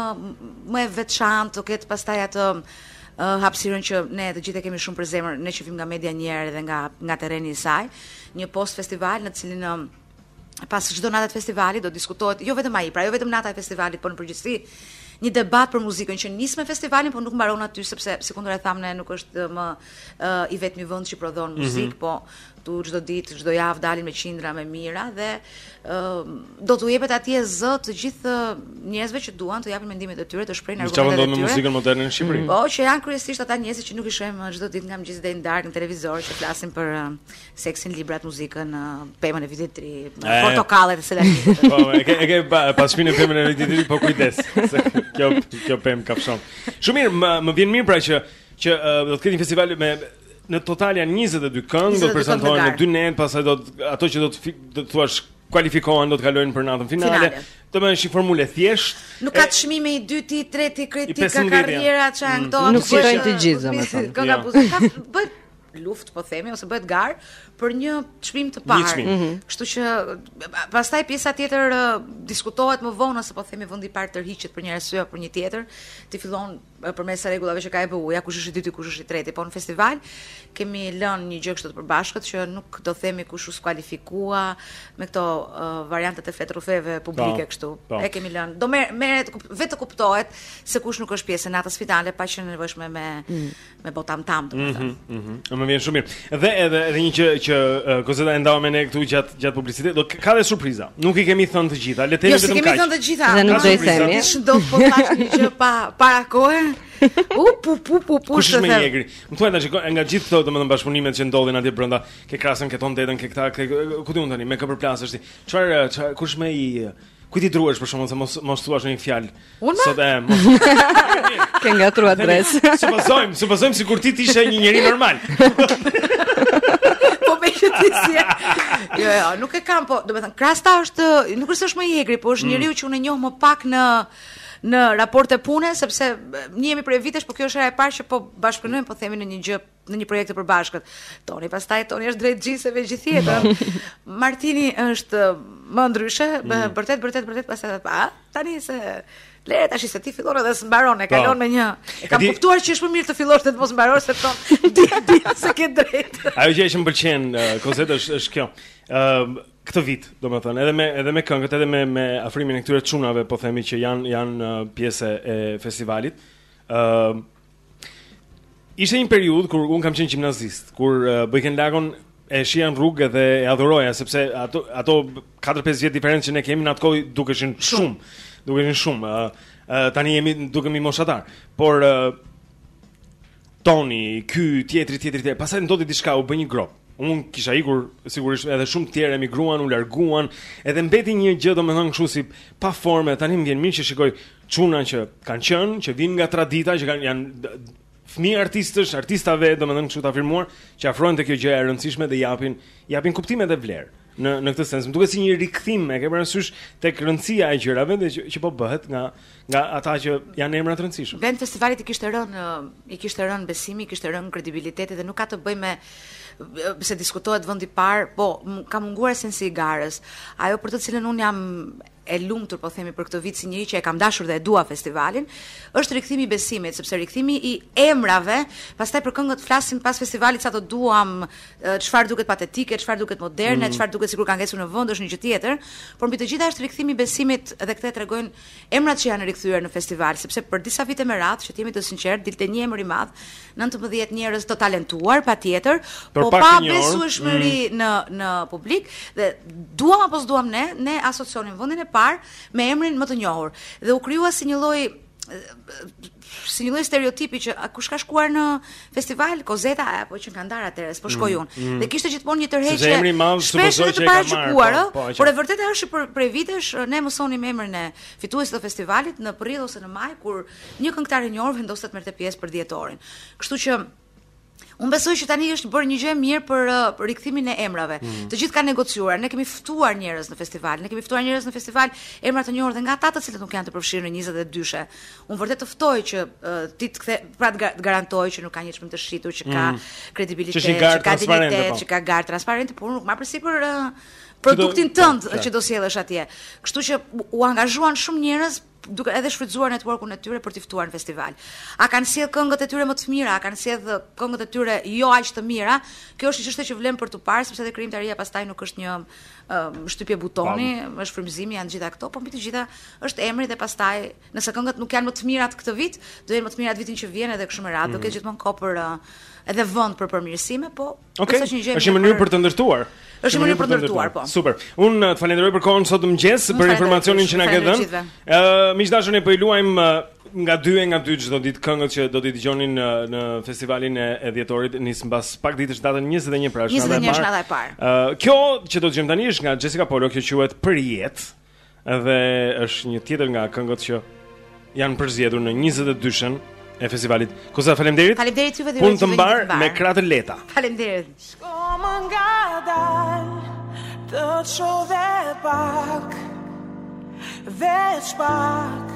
Speaker 15: më e veçantë do ketë pastaj atë uh, hapësirën që ne të gjithë e kemi shumë për zemër, ne që vim nga media njerë dhe nga, nga terreni i saj, një post festival në cilin uh, pas çdo nate të festivalit do diskutohet jo vetëm ai, pra jo vetëm nata e festivalit, por në përgjithësi një debat për muzikën që nis me festivalin, por nuk mbaron aty sepse sikundër e thamë ne nuk është më uh, i vetmi vend që prodhon mhm. muzikë,
Speaker 1: mm -hmm.
Speaker 15: po këtu çdo ditë, çdo javë dalin me qindra me mijëra dhe uh, do t'u jepet aty zë të gjithë njerëzve që duan të japin mendimet e tyre, të shprehin argumentet e tyre.
Speaker 1: Çfarë ndodh me muzikën moderne në Shqipëri? Mm -hmm.
Speaker 15: Po, që janë kryesisht ata njerëz që nuk i shohim çdo ditë nga mëngjesi deri në darkë në televizor që flasin për uh, seksin, librat, muzikën, pemën e vitit të ri, portokallet e Selanikut.
Speaker 1: Po, e ke e ke pas shpine pemën e vitit të ri, po kujdes. Se kjo kjo pemë kafshon. Shumë mirë, më, më vjen mirë pra që që uh, do të ketë një festival me në total janë 22 këngë, do të prezantohen në dy net, pastaj do të ato që do të do të thuash kualifikohen do të kalojnë për natën finale.
Speaker 15: finale.
Speaker 1: Do të bëhet një formulë e thjeshtë.
Speaker 15: Nuk ka çmime i dyti, i treti, kritika, karriera, çan
Speaker 1: mm.
Speaker 15: këto.
Speaker 3: Nuk fitojnë të gjithë domethënë.
Speaker 15: Kënga fituese, bëhet luftë po themi ose bëhet garë për një çmim të parë.
Speaker 1: Mm
Speaker 3: -hmm.
Speaker 15: Kështu që pastaj pjesa tjetër diskutohet më vonë ose po themi vendi i parë tërhiqet për një arsye apo për një tjetër, ti fillon përmes rregullave që ka EBU-ja, kush është i dyti, kush është i treti, po në festival kemi lënë një gjë kështu të përbashkët që nuk do themi kush u skualifikua me këto uh, variantet e fletërrufeve publike pa,
Speaker 1: po,
Speaker 15: kështu. Pa.
Speaker 1: Po.
Speaker 15: E kemi lënë. Do merret vetë kuptohet se kush nuk është pjesë e natës finale pa qenë e nevojshme me mm me po tam tam
Speaker 1: do të thotë. Mhm. Mm -hmm. Më vjen shumë mirë. Dhe edhe edhe një gjë që uh, Kozeta e ndau me ne këtu gjatë gjatë publicitetit, do ka dhe surpriza. Nuk i kemi thënë të gjitha, le të themi
Speaker 15: jo,
Speaker 1: vetëm kaq.
Speaker 15: Jo, kemi thënë të gjitha.
Speaker 3: Dhe nuk do i themi.
Speaker 15: Ti s'do të po thash një gjë pa para kohë. U pu pu pu pu të them.
Speaker 1: Egri. Më thuaj tashi nga gjithë këto domethënë bashkëpunimet që ndodhin atje brenda, ke Krastën ke Ton Dedën ke këta, ku di un tani me kë përplasesh ti. Çfarë çfarë kush më i Kujt i druhesh për shkakun se mos mos thuash një fjalë
Speaker 15: Unë?
Speaker 1: Sot e mos.
Speaker 3: Ke ngatërruar adresë.
Speaker 1: Supozojmë, supozojmë sikur ti ishe një njeri normal.
Speaker 15: Po me që ti si Jo, jo, nuk e kam, po, domethënë, Krasta është, nuk është është më i egri, po është
Speaker 1: mm.
Speaker 15: njeriu që unë e njoh më pak në, në raporte pune, sepse njihemi prej vitesh, po kjo është hera e parë që po bashkëpunojmë, po themi në një gjë në një projekt të përbashkët. Toni pastaj Toni është krejt gjithsesi një gjë tjetër. Martini është më ndryshe, mm. vërtet vërtet vërtet pastaj pa. Tani se le tash se ti fillon edhe s'mbaron, e
Speaker 1: po.
Speaker 15: kalon me një. E kam kuptuar që është më mirë të fillosh të mos mbarosh se ton. Ti di se ke drejtë.
Speaker 1: Ajo që më pëlqen uh, koncepti është është kjo. Ëm ehm, uh, këtë vit, domethënë, edhe me edhe me këngët, edhe me me afrimin e këtyre çunave, po themi që janë janë uh, pjesë e festivalit. Ëm ehm, uh, Ishte një periudhë kur un kam qenë gjimnazist, kur uh, Bojken Lakon e shija në rrugë dhe e adhuroja sepse ato ato 4-5 vjet diferencë që ne kemi në atë kohë dukeshin shumë, dukeshin shumë. Ë uh, uh, tani jemi dukemi moshatar, por uh, Toni, ky tjetri, tjetri, tjetri, pastaj ndodhi diçka, u bë një gropë. Un kisha ikur sigurisht edhe shumë të tjerë emigruan, u larguan, edhe mbeti një gjë domethënë kështu si pa formë, tani më vjen mirë që shikoj çuna që kanë qenë, që vijnë nga tradita, që kanë janë fëmijë artistësh, artista vetë, domethënë kështu të afirmuar, që afrohen te kjo gjë e rëndësishme dhe japin japin kuptim edhe vlerë. Në në këtë sens, më duket si një rikthim, e ke parasysh tek rëndësia e gjërave dhe që, që po bëhet nga nga ata që janë emra të rëndësishëm.
Speaker 15: Vend festivalit i kishte rënë i kishte rënë besimi, i kishte rënë kredibiliteti dhe nuk ka të bëjë me se diskutohet vendi i parë, po ka munguar sensi i garës. Ajo për të cilën un jam e lumtur po themi për këtë vit si njeri që e kam dashur dhe e dua festivalin, është rikthimi i besimit, sepse rikthimi i emrave, pastaj për këngët flasim pas festivalit sa të duam, çfarë duket patetike, çfarë duket moderne,
Speaker 16: mm.
Speaker 15: çfarë duket sikur ka ngecur në vend është një gjë tjetër, por mbi të gjitha është rikthimi i besimit dhe këtë e tregojnë emrat që janë rikthyer në festival, sepse për disa vite me radhë, që të jemi të sinqertë, dilte një emër i madh, Nëntëmbëdhjetë njerëz të talentuar patjetër, po pa besueshmëri mm. në në publik dhe duam apo s'duam ne, ne asocionim vendin e parë me emrin më të njohur dhe u krijua si një lloj si një lloj stereotipi që a kush ka shkuar në festival Kozeta apo çmimi u nda atëherë, s'po shkoj
Speaker 1: mm,
Speaker 15: unë.
Speaker 1: Mm, mm.
Speaker 15: Dhe kishte gjithmonë një tërheqje.
Speaker 1: Emri i madh
Speaker 15: shpesh
Speaker 1: që e ka
Speaker 15: shkuar,
Speaker 1: po, po,
Speaker 15: por e vërtetë është që prej prej vitesh ne mësonim emrin e fituesit të festivalit në prill ose në maj kur Një këngëtar i njohur vendos të merrte pjesë për dhjetorin. Kështu që Unë besoj që tani është bërë një gjë e mirë për uh, për rikthimin e emrave.
Speaker 16: Mm.
Speaker 15: Të gjithë kanë negociuar, ne kemi ftuar njerëz në festival, ne kemi ftuar njerëz në festival, emra të njohur dhe nga ata të cilët nuk janë të përfshirë në 22-shë. Unë vërtet të ftoj që uh, ti të kthehesh, pra të garantoj që nuk ka një çmim të shitur, që ka
Speaker 1: mm.
Speaker 15: kredibilitet,
Speaker 1: që,
Speaker 15: që ka dinjitet,
Speaker 1: po.
Speaker 15: që ka garë transparente, por nuk marr përsipër uh, produktin tënd
Speaker 1: po,
Speaker 15: që do sjellësh atje. Kështu që u angazhuan shumë njerëz duke edhe shfrytëzuar network-un e tyre për t'i ftuar në festival. A kanë sjellë këngët e tyre më të mira, a kanë sjellë uh, këngët e tyre jo aq të mira? Kjo është një çështje që vlen për t'u parë, sepse edhe krijimtaria pastaj nuk është një um, shtypje butoni, është frymëzimi janë të gjitha këto, por mbi të gjitha është emri dhe pastaj nëse këngët nuk janë më të mirat këtë vit, do jenë më të mirat vitin që vjen edhe kështu me radhë,
Speaker 1: mm.
Speaker 15: do ketë gjithmonë kohë për uh, edhe vend për përmirësime, po Ok, është një gjë.
Speaker 1: Është një mënyrë për të ndërtuar.
Speaker 15: Është një mënyrë për të ndërtuar, po.
Speaker 1: Super. Unë uh, të falenderoj për kohën sot në
Speaker 15: mëngjes,
Speaker 1: për informacionin që na ke dhënë. Ë, uh, miq të dashur, ne po i luajmë uh, nga dy e nga dy çdo ditë këngët që do t'i dëgjoni në në festivalin e, e dhjetorit nis mbas pak ditësh datën 21 pra është
Speaker 15: nata e parë.
Speaker 1: Ë, kjo që do të dëgjojmë tani është nga Xhesika Polo, kjo quhet Për jetë. Edhe është një tjetër nga këngët që janë përzgjedhur në 22-shën e festivalit. Kosa faleminderit.
Speaker 15: Faleminderit juve dhe
Speaker 1: punë të
Speaker 15: mbarë
Speaker 1: me
Speaker 15: krahë
Speaker 1: të lehta.
Speaker 15: Faleminderit.
Speaker 11: Shko më ngadalë të çove pak. Veç pak.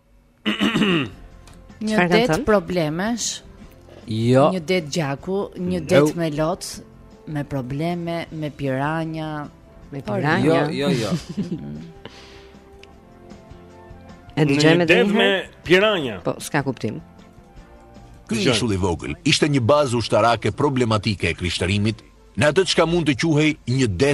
Speaker 4: Një
Speaker 13: det
Speaker 4: problemesh.
Speaker 2: Jo.
Speaker 4: Një det gjaku, një det me lot, me probleme, me piranja,
Speaker 3: me piranja.
Speaker 2: Jo, jo, jo.
Speaker 3: E një
Speaker 1: det me piranja.
Speaker 3: Po, s'ka kuptim.
Speaker 13: Ky ishull i vogël ishte një bazë ushtarake problematike e krishtërimit në atë çka mund të quhej një det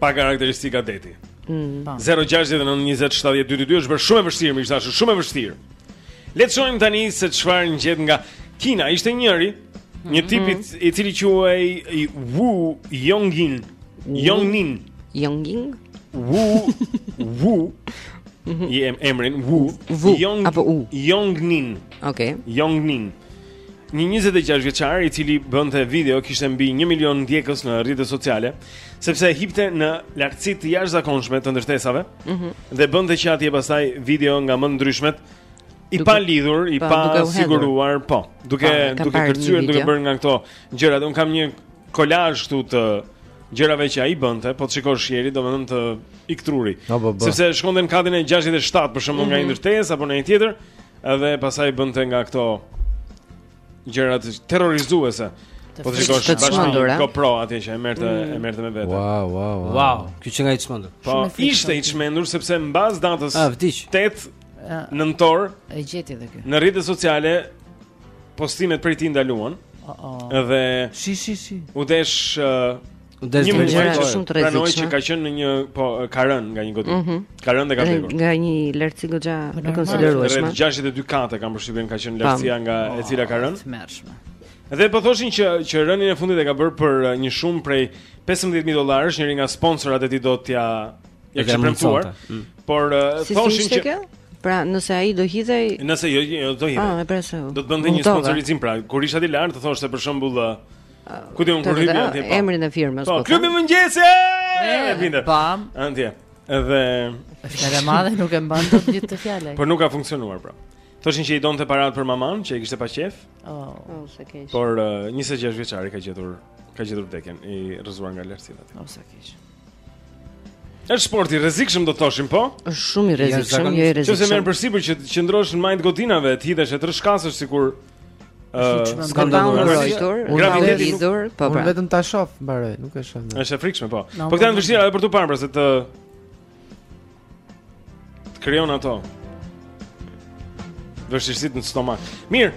Speaker 1: Pa karakteristika deti.
Speaker 3: Mm.
Speaker 1: 0692070222 është bërë shumë e vështirë, miq të dashur, shumë e vështirë. Le të shohim tani se çfarë ngjet nga Kina. Ishte njëri, mm.
Speaker 3: një
Speaker 1: tip mm. i cili quhej Wu Yongin. Yongin.
Speaker 3: Yongin.
Speaker 1: Wu Wu mhm. e ka emrin Wu Yong
Speaker 3: apo U
Speaker 1: Yongnin.
Speaker 3: Okej. Okay.
Speaker 1: Yongnin. Një 26 vjeçar i cili bënte video kishte mbi 1 milion ndjekës në rrjetet sociale, sepse hipte në lartësi të jashtëzakonshme të ndërtesave.
Speaker 3: Ëh. Mm -hmm.
Speaker 1: Dhe bënte që atje pastaj video nga më të ndryshmet i palidhur, i
Speaker 3: po,
Speaker 1: pa siguruar, po. Duke
Speaker 3: pa, po,
Speaker 1: duke kërcyer, duke bërë nga këto gjëra. Unë kam një kolazh këtu të gjërave që ai bënte, po të shikojë njeriu, domethënë të ik
Speaker 5: truri. Po, po,
Speaker 1: Sepse shkonte në katin e 67 për shembull mm -hmm.
Speaker 3: nga mhm.
Speaker 1: ndërtesë apo në një tjetër, Edhe pastaj bënte nga këto gjërat terrorizuese. Po të shikosh
Speaker 3: të çmendur, eh?
Speaker 1: GoPro atje që e merrte
Speaker 3: mm.
Speaker 1: e merrte me vete.
Speaker 5: Wow, wow, wow.
Speaker 2: Wow, ky qenka i çmendur.
Speaker 1: Po ishte i çmendur sepse mbas datës 8
Speaker 4: ah,
Speaker 1: nëntor
Speaker 4: e gjeti edhe ky.
Speaker 1: Në rrjetet sociale postimet prej tij ndaluan.
Speaker 4: Oh, oh.
Speaker 1: Dhe
Speaker 5: shi shi shi.
Speaker 1: U desh uh, Një
Speaker 3: mënyrë
Speaker 1: që
Speaker 3: shumë të rrezikshme.
Speaker 1: Pra në ka qenë në një, po ka rënë nga një godinë.
Speaker 3: Mm -hmm.
Speaker 1: Ka rënë dhe ka vdekur.
Speaker 3: Nga një lartësi goxha
Speaker 4: po,
Speaker 3: e konsiderueshme.
Speaker 1: Rreth 62 kate kam përshtypjen ka qenë lartësia nga oh, e cila ka rënë.
Speaker 4: Tmerrshme.
Speaker 1: Dhe po thoshin që që rënien e fundit e ka bërë për uh, një shumë prej 15000 dollarësh, njëri nga sponsorat e tij do t'ia
Speaker 2: ia
Speaker 1: kishte premtuar.
Speaker 2: Mm.
Speaker 1: Por uh,
Speaker 3: si
Speaker 1: thoshin
Speaker 3: si
Speaker 1: që
Speaker 3: Pra, nëse ai do hidhej
Speaker 1: Nëse jo, jo do
Speaker 3: hidhej.
Speaker 1: Ah,
Speaker 3: e presoj.
Speaker 1: Do të bënte një sponsorizim pra, kur ishte aty lart, të thoshte për shembull uh, Ku ti unë kur hipi atje pa.
Speaker 3: Emrin e firmës.
Speaker 1: Po,
Speaker 3: po
Speaker 1: klubi mëngjesi. Mirë.
Speaker 4: Pam.
Speaker 1: Atje. Edhe
Speaker 4: fjala e madhe nuk e mban dot gjithë atë fjalë.
Speaker 1: Por nuk ka funksionuar pra. Thoshin që i donte parat për maman, që e kishte pa qef.
Speaker 4: Oh,
Speaker 3: oh sa keq.
Speaker 1: Por 26 vjeçari ka gjetur ka gjetur vdekjen i rrëzuar nga lartësia aty.
Speaker 4: Oh, sa keq.
Speaker 1: Është sport i rrezikshëm do të thoshim po?
Speaker 3: Është shumë i rrezikshëm, jo i
Speaker 1: rrezikshëm. Që
Speaker 3: se merr
Speaker 1: përsipër që të qëndrosh në majë godinave, të hidhesh e të rrshkasësh sikur
Speaker 3: Ëh, s'kam
Speaker 1: dalë
Speaker 3: rrugë.
Speaker 5: Unë
Speaker 1: vetëm ta
Speaker 3: lidhur, po pra.
Speaker 5: Unë vetëm ta shoh, mbaroj, nuk e shoh.
Speaker 1: Është e frikshme, po. Po këto janë
Speaker 4: të
Speaker 1: vështira edhe për t'u parë, pra se të krijon ato vështirësitë në stomak. Mirë.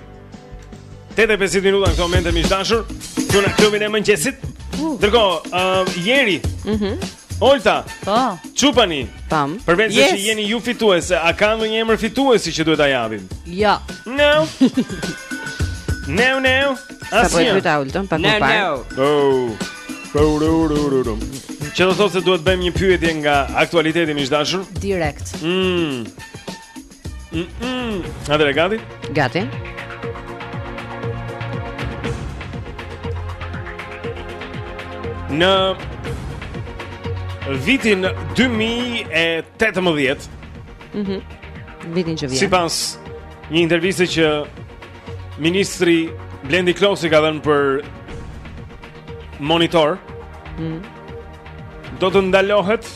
Speaker 1: 8:50 minuta në këto momente miq të dashur, këtu në klubin e mëngjesit. Ndërkohë, uh, Jeri.
Speaker 3: Mhm.
Speaker 1: Mm Olta.
Speaker 4: Po.
Speaker 1: Çupani.
Speaker 3: Tam.
Speaker 1: Përveç,
Speaker 4: yes,
Speaker 1: se jeni ju fituese, a ka ndonjë emër fituesi që duhet ta japim?
Speaker 4: Jo.
Speaker 1: No. no, no.
Speaker 3: Sa po e pyeta Olta, pa
Speaker 2: kuptuar.
Speaker 3: No,
Speaker 2: no.
Speaker 1: Oh. Ro ro ro ro ro. Që do të thotë se duhet të bëjmë një pyetje nga aktualiteti miq të dashur?
Speaker 4: Direkt.
Speaker 1: Mm. Mm -mm. Atëre, gati?
Speaker 3: Gati.
Speaker 1: Në vitin 2018,
Speaker 3: mm -hmm. vitin që vjen.
Speaker 1: Sipas një interviste që ministri Blendi Klosi ka dhënë për Monitor,
Speaker 3: mm -hmm.
Speaker 1: Do të ndalohet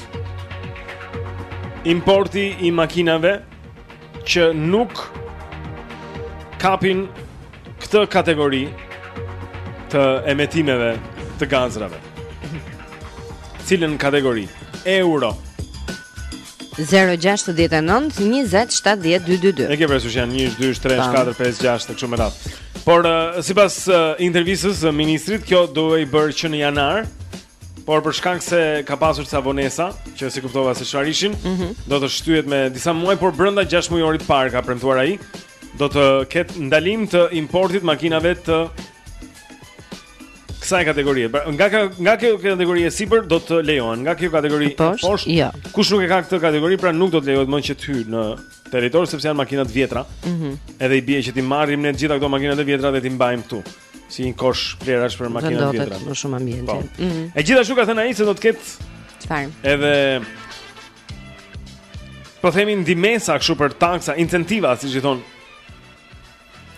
Speaker 1: importi i makinave që nuk kapin këtë kategori të emetimeve të gazrave. Cilën kategori? Euro.
Speaker 3: 0-6-19-27-12-2
Speaker 1: E ke
Speaker 3: presu
Speaker 1: që janë 1-2-3-4-5-6 e kështu me radhë Por, uh, sipas uh, intervistës uh, ministrit, kjo do të jetë bërë që në janar Por për shkak se ka pasur ca vonesa, që s'i kuptova se çfarë ishin,
Speaker 3: mm -hmm.
Speaker 1: do të shtyhet me disa muaj, por brenda 6 mujorit të parë ka premtuar ai, do të ketë ndalim të importit makinave të kësaj kategorie. Pra, nga ka, nga kjo kategori e sipër do të lejohen, nga kjo kategori e
Speaker 3: poshtë. Jo.
Speaker 1: Kush nuk e ka këtë kategori, pra nuk do të lejohet më që të hyjë në territor sepse janë makina të vjetra.
Speaker 3: Mhm.
Speaker 1: Mm edhe i bie që t'i marrim ne të gjitha këto makina të vjetra dhe t'i mbajmë këtu si një kosh plehrash për makina
Speaker 3: të
Speaker 1: vjetra.
Speaker 3: Ndotet më shumë ambienti.
Speaker 1: Po.
Speaker 3: Mm -hmm.
Speaker 1: E gjithashtu ka thënë ai se do të ketë
Speaker 3: çfarë?
Speaker 1: Edhe po themi ndihmesa kështu për taksa, incentiva, siç i thonë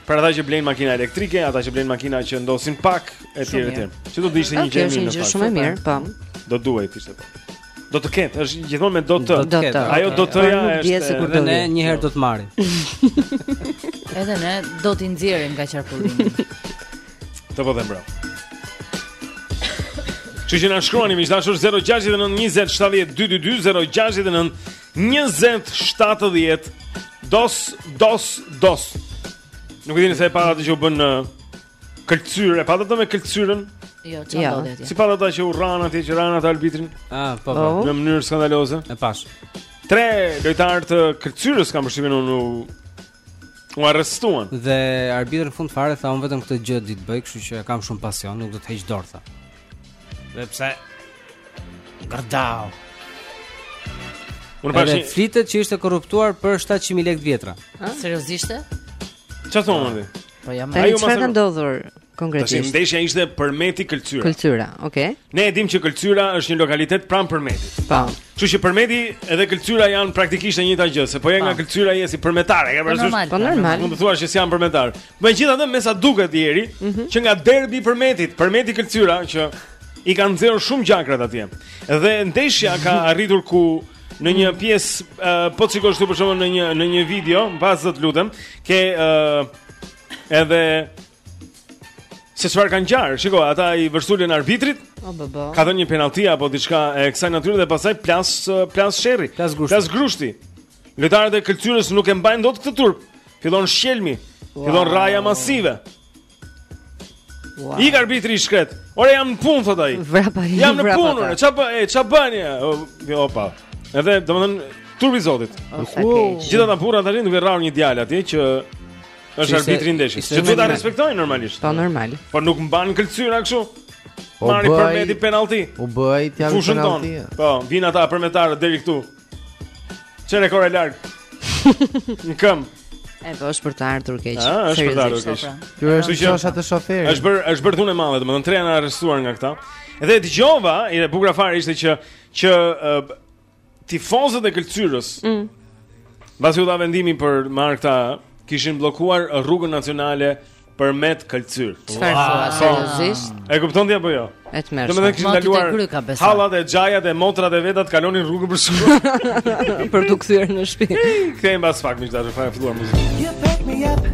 Speaker 1: Për ata që blejnë makina elektrike, ata që blejnë makina që ndotin pak etj etj. Që do të ishte një gjë e mirë. Është
Speaker 3: shumë e mirë, po.
Speaker 1: Do duhej të ishte. Po. Do të ketë, është gjithmonë me do të.
Speaker 2: Do të.
Speaker 1: Ajo do
Speaker 3: të
Speaker 1: ja
Speaker 3: është. S'dihet se kur
Speaker 2: do ne një herë do të marrim.
Speaker 4: Edhe ne do t'i nxjerrim nga qarkullimi.
Speaker 1: Të po them bro. Kështu që na shkruani miq të dashur 0692070222 0692070222 20 70 dos dos dos. Nuk e dini a e patë atë që u bë në Këlcyrë, e patë atë me Këlcyrën?
Speaker 4: Jo, çfarë
Speaker 3: jo.
Speaker 4: ndodhi atje?
Speaker 1: S'i patë ata që u rrahën atje, që rrahën atë arbitrin?
Speaker 2: Ah, po po. Oh.
Speaker 1: Në mënyrë skandaloze.
Speaker 2: E pashë.
Speaker 1: Tre lojtarë të Këlcyrës kam përshtypjen unë U arrestuan.
Speaker 2: Dhe arbitri në fund fare tha unë vetëm këtë gjë di të bëj, kështu që e kam shumë pasion, nuk do të heq dorë tha. Dhe pse? Gardau.
Speaker 1: Unë pashë.
Speaker 2: Flitet që ishte korruptuar për 700 mijë lekë të vjetra.
Speaker 4: Seriozisht?
Speaker 1: Çfarë thua ti?
Speaker 4: Po jam.
Speaker 3: Ai
Speaker 1: u
Speaker 3: ka ndodhur. Konkretisht.
Speaker 1: Tash ndeshja ishte Përmeti Këlcyra.
Speaker 3: Këlcyra, okay.
Speaker 1: Ne e dimë që Këlcyra është një lokalitet pranë Përmetit.
Speaker 3: Po.
Speaker 1: Kështu që Përmeti edhe Këlcyra janë praktikisht e njëjta gjë, se po je nga Këlcyra je si përmetar, e, ke
Speaker 4: po,
Speaker 1: parasysh?
Speaker 4: Normal,
Speaker 3: po normal.
Speaker 1: Mund të thuash që jam përmetar. Megjithatë, me sa duket i vjen, mm -hmm. që nga derbi i Përmetit, Përmeti Këlcyra që i kanë nxehur shumë gjakrat atje. Dhe ndeshja ka arritur kulmin në një pjesë uh, po shikosh këtu për shkakun në një në një video, Baz të lutem, ke uh, edhe Se çfarë ka ngjarë, shiko, ata i vërsulën arbitrit.
Speaker 3: O baba.
Speaker 1: Ka dhënë një penalti apo diçka e kësaj natyre dhe pastaj plas plas sherri.
Speaker 2: Plas grushti.
Speaker 1: Plas grushti. Lojtarët e Këlcyrës nuk e mbajnë dot këtë turp. Fillon shkelmi. Wow. Fillon rrahja masive.
Speaker 3: Wow.
Speaker 1: Ik arbitri i shkretë. Ore jam në punë thotë ai.
Speaker 3: Vrapa.
Speaker 1: Jam në punë. Ça bën? E ça bëni? Opa. Edhe domethënë turpi i zotit. Gjithë ata burra tani duke rrahur një djalë atje që Është arbitri i ndeshjes. Që duhet ta respektojnë normalisht.
Speaker 3: Po normal.
Speaker 1: Po nuk mban Këlcyra kështu.
Speaker 5: Po
Speaker 1: Përmeti penalti.
Speaker 5: Po bëj
Speaker 1: ti atë
Speaker 5: penalti.
Speaker 1: Po, vin ata Përmet deri këtu. Çe rekord e larg. Në këmbë.
Speaker 3: E po është për të ardhur keq.
Speaker 1: Është për të
Speaker 3: ardhur
Speaker 1: keq.
Speaker 5: Ju
Speaker 1: pra. është
Speaker 5: qosha të shoferit.
Speaker 1: Është bërë është bërë dhunë e madhe, domethënë tre janë arrestuar nga këta. Dhe dëgjova, e bukur fare ishte që që tifozët e Këlcyrës.
Speaker 3: Mm.
Speaker 1: Mbas u dha vendimi për marrë këta kishin bllokuar rrugën nacionale Përmet Këlcyrë.
Speaker 3: Çfarë thua po. seriozisht?
Speaker 1: E kupton ti apo jo?
Speaker 3: E tmerrshme.
Speaker 1: Domethënë kishin ndaluar hallat e xhajat e motrat e veta të kalonin rrugën për shkuar.
Speaker 3: për të kthyer në shtëpi.
Speaker 1: Kthehemi pas pak miq të dashur, fare filluar muzikën.
Speaker 12: You pick me up.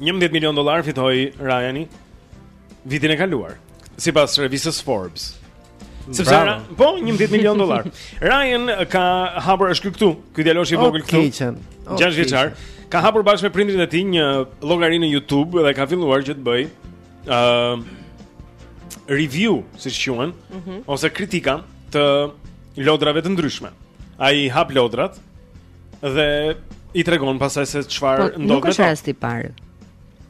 Speaker 1: 11 milion dollar fitoi Rajani vitin e kaluar, sipas revistës Forbes. Sepse Ra, po 11 milion dollar. Ryan ka hapur është këtu, ky djalosh i vogël këtu.
Speaker 5: Kitchen. Oh,
Speaker 1: 6 vjeçar. Ka hapur bashkë me prindërit e tij një llogari në YouTube dhe ka filluar që të bëjë uh, review, siç quhen,
Speaker 3: mm -hmm.
Speaker 1: ose kritika të lodrave të ndryshme. Ai hap lodrat dhe i tregon pastaj se çfarë
Speaker 3: po,
Speaker 1: ndodh me to.
Speaker 3: Nuk është rasti i parë.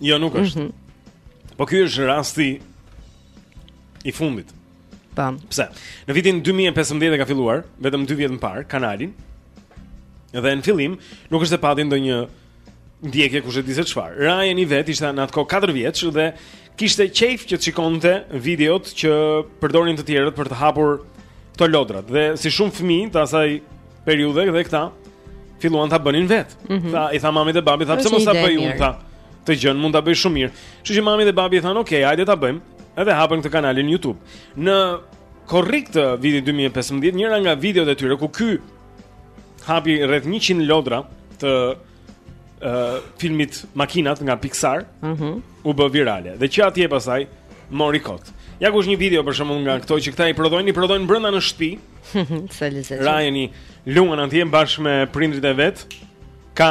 Speaker 1: Jo, nuk është.
Speaker 3: Mm -hmm.
Speaker 1: Po ky është rasti i fundit.
Speaker 3: Po.
Speaker 1: Pse? Në vitin 2015 e ka filluar, vetëm 2 vjet më parë, kanalin. Dhe në fillim nuk është se pati ndonjë ndjekje kush e di se çfarë. Ryani vetë ishte në atë kohë 4 vjeç dhe kishte qejf që të shikonte videot që përdorin të tjerët për të hapur këto lodrat dhe si shumë fëmijë të asaj periudhe dhe këta filluan ta bënin vetë.
Speaker 3: Mm -hmm.
Speaker 1: Tha i tha mamit dhe babit, tha pse mos ta bëj unë këtë gjënë mund ta bëj shumë mirë. Kështu që mami dhe babi i thanë, "Ok, hajde ta bëjmë." Edhe hapën këtë kanalin në YouTube. Në korrik të vitit 2015, njëra nga videot e tyre ku ky hapi rreth 100 lodra të uh, filmit Makinat nga Pixar.
Speaker 3: Mhm.
Speaker 1: Mm u bë virale dhe që atje pastaj mori hov. Ja ku është një video për shembull nga këto që këta i prodhojnë, i prodhojnë brenda në shtëpi.
Speaker 3: Sa lezet.
Speaker 1: Rajeni luan atje bashkë me prindërit e vet. Ka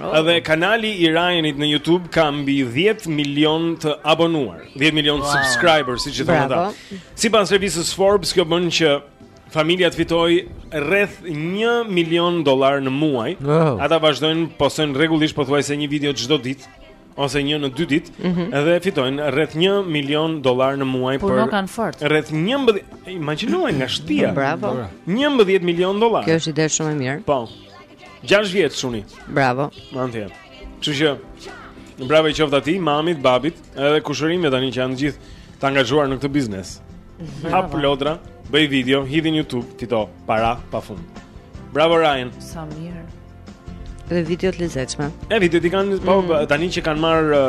Speaker 1: Oh. Dhe kanali i Ryanit në YouTube ka mbi 10 milion të abonuar, 10 milion
Speaker 3: wow.
Speaker 1: subscribers, siç i thonë ata. Sipas revistës Forbes, kjo bën që familja të fitojë rreth 1 milion dollar në muaj.
Speaker 5: Oh.
Speaker 1: Ata vazhdojnë postojnë rregullisht pothuajse një video çdo ditë ose një në dy ditë
Speaker 4: mm
Speaker 1: -hmm. dhe fitojnë rreth 1 milion dollar në muaj Puno
Speaker 4: puno kaq fort.
Speaker 1: Rreth 11 imagjino nga shtëpia.
Speaker 3: Bravo.
Speaker 1: 11 milion dollar.
Speaker 3: Kjo është ide shumë e mirë.
Speaker 1: Po. 6 vjeç çuni.
Speaker 3: Bravo.
Speaker 1: Mantje. Kështu që bravo i qoftë atij, mamit, babit, edhe kushërinjve tani që janë të gjithë të angazhuar në këtë biznes. Hap lodra, bëj video, hidhi në YouTube, ti-to para pa fund. Bravo Ryan.
Speaker 4: Sa mirë.
Speaker 3: Dhe video të lezetshme.
Speaker 1: E videot i kanë po mm. tani që kanë marrë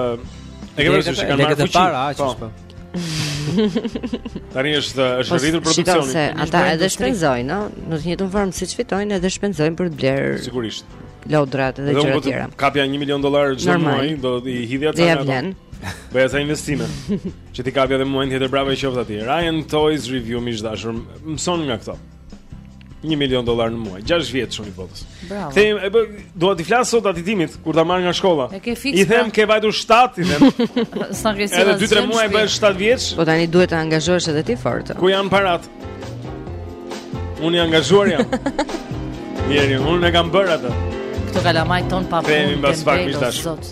Speaker 17: e ke vënë re që kanë marrë fuqi.
Speaker 2: Para, aq
Speaker 17: po. Tani është është
Speaker 3: po, rritur
Speaker 17: produksioni.
Speaker 3: Se ata edhe shpenzojnë, no? në të njëjtën formë siç fitojnë edhe shpenzojnë për të blerë.
Speaker 17: Sigurisht.
Speaker 3: Lodrat
Speaker 17: dhe
Speaker 3: gjëra të tjera.
Speaker 17: Kapja 1 milion dollarë çdo muaj do i hidhja
Speaker 3: ato. Ja vlen.
Speaker 17: Bëja sa investime. Që t'i kapja edhe muajin tjetër bravo i qoftë atij. Ryan Toys Review miq të dashur. Mëson nga këto. 1 milion dollar në muaj, 6 vjeç çuni i botës.
Speaker 4: Bravo.
Speaker 17: Them, e bë, dua t'i flas sot atij timit kur ta marr nga shkolla.
Speaker 4: E ke fiks.
Speaker 17: I them
Speaker 4: pra.
Speaker 17: ke vajtur 7, i them.
Speaker 4: Sa ke sjellë?
Speaker 17: Edhe 2-3 muaj bën 7 vjeç.
Speaker 3: Po tani duhet të angazhohesh edhe ti fort.
Speaker 17: Ku janë parat? Unë i angazhuar jam. Jeri, unë e kam bërë atë.
Speaker 4: Këto kalamajtë tanë pa punë.
Speaker 17: Kthehemi mbas pak miq
Speaker 18: të
Speaker 19: dashur.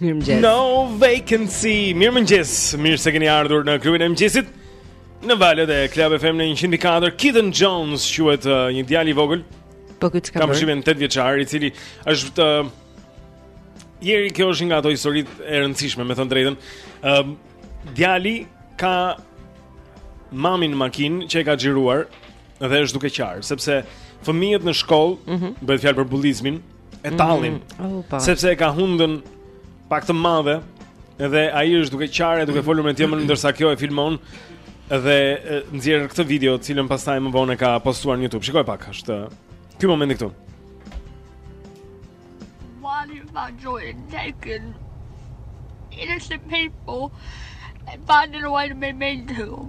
Speaker 3: Mirëmëngjes
Speaker 1: No vacancy Mirëmëngjes Mirë se keni ardhur në klubin e mëngjesit Në valët e Club FM në 104 Keaton Jones quhet uh, një djalë i vogël
Speaker 3: Po këtë që
Speaker 1: ka
Speaker 3: bërë
Speaker 1: Kam shqimin 8 vjeçar I cili është uh, Jeri kjo është nga ato historitë e rëndësishme Me thënë të drejtën uh, um, Djali ka Mamin në makinë që e ka xhiruar Dhe është duke qarë Sepse fëmijët në shkollë
Speaker 3: mm -hmm.
Speaker 1: Bëhet fjalë për bullizmin e tallin.
Speaker 3: Mm -hmm. oh, po.
Speaker 1: sepse e ka hundën pak të madhe dhe ai është duke qarë duke folur me të jëmën ndërsa kjo e filmon dhe nxjerr këtë video të cilën pastaj më vonë e ka postuar në YouTube. Shikoj pak, është ky momenti këtu.
Speaker 20: Why do you find joy in taking innocent people and find a way to be mean to.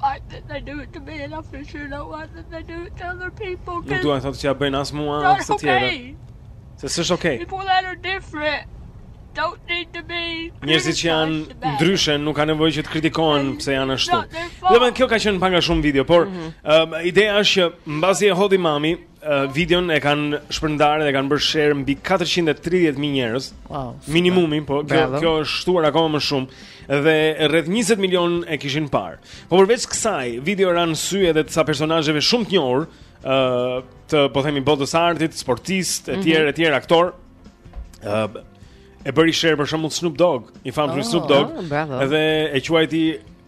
Speaker 21: Why did they do it
Speaker 20: to me and sure, why did they do it to other people...
Speaker 1: Nuk dua, thotë, që t'ia bëjnë as mua, as të
Speaker 20: tjerëve.
Speaker 1: Se s'është okej.
Speaker 20: People that are different don't need to be
Speaker 1: Njerëzit që janë ndryshe nuk ka nevojë që të kritikohen pse janë ashtu. Domethënë kjo ka qenë pak a shumë videoja, por mm -hmm. um, ideja është që mbasi e hodhi mami, Videon e kanë shpërndarë dhe kanë bërë share mbi 430 mijë njerëz.
Speaker 4: Wow,
Speaker 1: minimumi, po kjo, kjo është shtuar akoma më shumë dhe rreth 20 milion e kishin parë. Po përveç kësaj, video ra në sy edhe të disa personazheve shumë të njohur, ë uh, të po themi botës së artit, sportistë, etj,
Speaker 4: mm -hmm.
Speaker 1: etj, aktorë. ë uh, E bëri share për shembull Snoop Dogg, i famshmi
Speaker 4: oh,
Speaker 1: Snoop Dogg.
Speaker 4: Oh, bravo.
Speaker 1: Edhe e quajti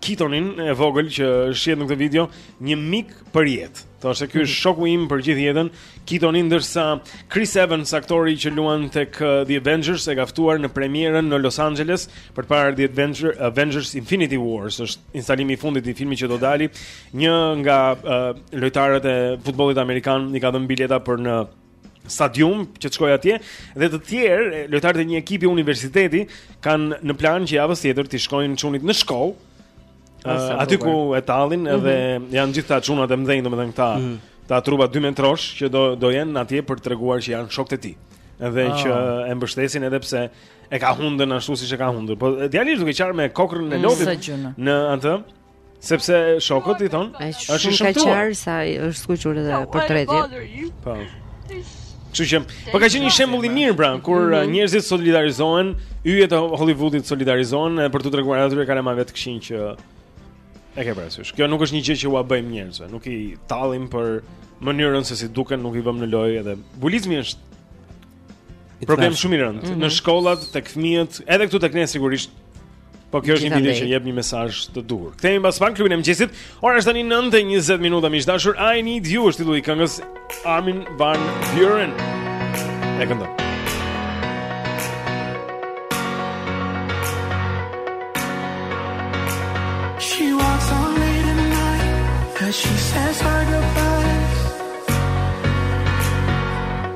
Speaker 1: Kitonin e vogël që shihet në këtë video, një mik për jetë. Thoshte ky është mhm. shoku im për gjithë jetën, Kitonin ndërsa Chris Evans, aktori që luan tek uh, The Avengers, e ka ftuar në premierën në Los Angeles për të parë The Avengers, Avengers Infinity Wars, është instalimi i fundit i filmit që do dali. Një nga uh, lojtarët e futbollit amerikan i ka dhënë bileta për në stadium që të shkojë atje dhe të tjerë lojtarët e një ekipi universiteti kanë në plan që javën tjetër t'i shkojnë çunit në shkollë. Uh, aty ku e tallin mm -hmm. dhe janë gjithë ata çunat e mëdhenj domethënë këta
Speaker 4: mm -hmm.
Speaker 1: ta trupa 2 metrosh që do do jenë atje për të treguar që janë shokët e tij. Edhe
Speaker 4: ah.
Speaker 1: që e mbështesin edhe pse e ka hundën ashtu siç e ka hundën. Po djali është duke qarë me kokrrën e
Speaker 3: mm, lotit
Speaker 1: në atë. Sepse shokët i
Speaker 3: thonë,
Speaker 1: është
Speaker 3: shumë ka qarë sa është skuqur edhe portreti.
Speaker 1: Po. Kështu që, po ka qenë një shembull i mirë pra, kur
Speaker 3: mm
Speaker 1: -hmm. njerëzit solidarizohen, yjet e Hollywoodit solidarizohen për t'u treguar atyre kalamajve të këqinj që e ke parasysh. Kjo nuk është një gjë që ua bëjmë njerëzve, nuk i tallim për mënyrën se si duken, nuk i vëmë në lojë edhe bulizmi është Problem shumë i rëndë
Speaker 4: mm -hmm.
Speaker 1: në shkollat tek fëmijët, edhe këtu tek ne sigurisht. Po kjo është një video që jep një mesazh të duhur. Kthehemi pas pak në klubin e mëngjesit. Ora është tani 9:20 minuta miq të dashur. I need you është titulli i këngës Armin van Buuren. E këndon.
Speaker 7: She walks on late at night as she says her
Speaker 12: goodbye.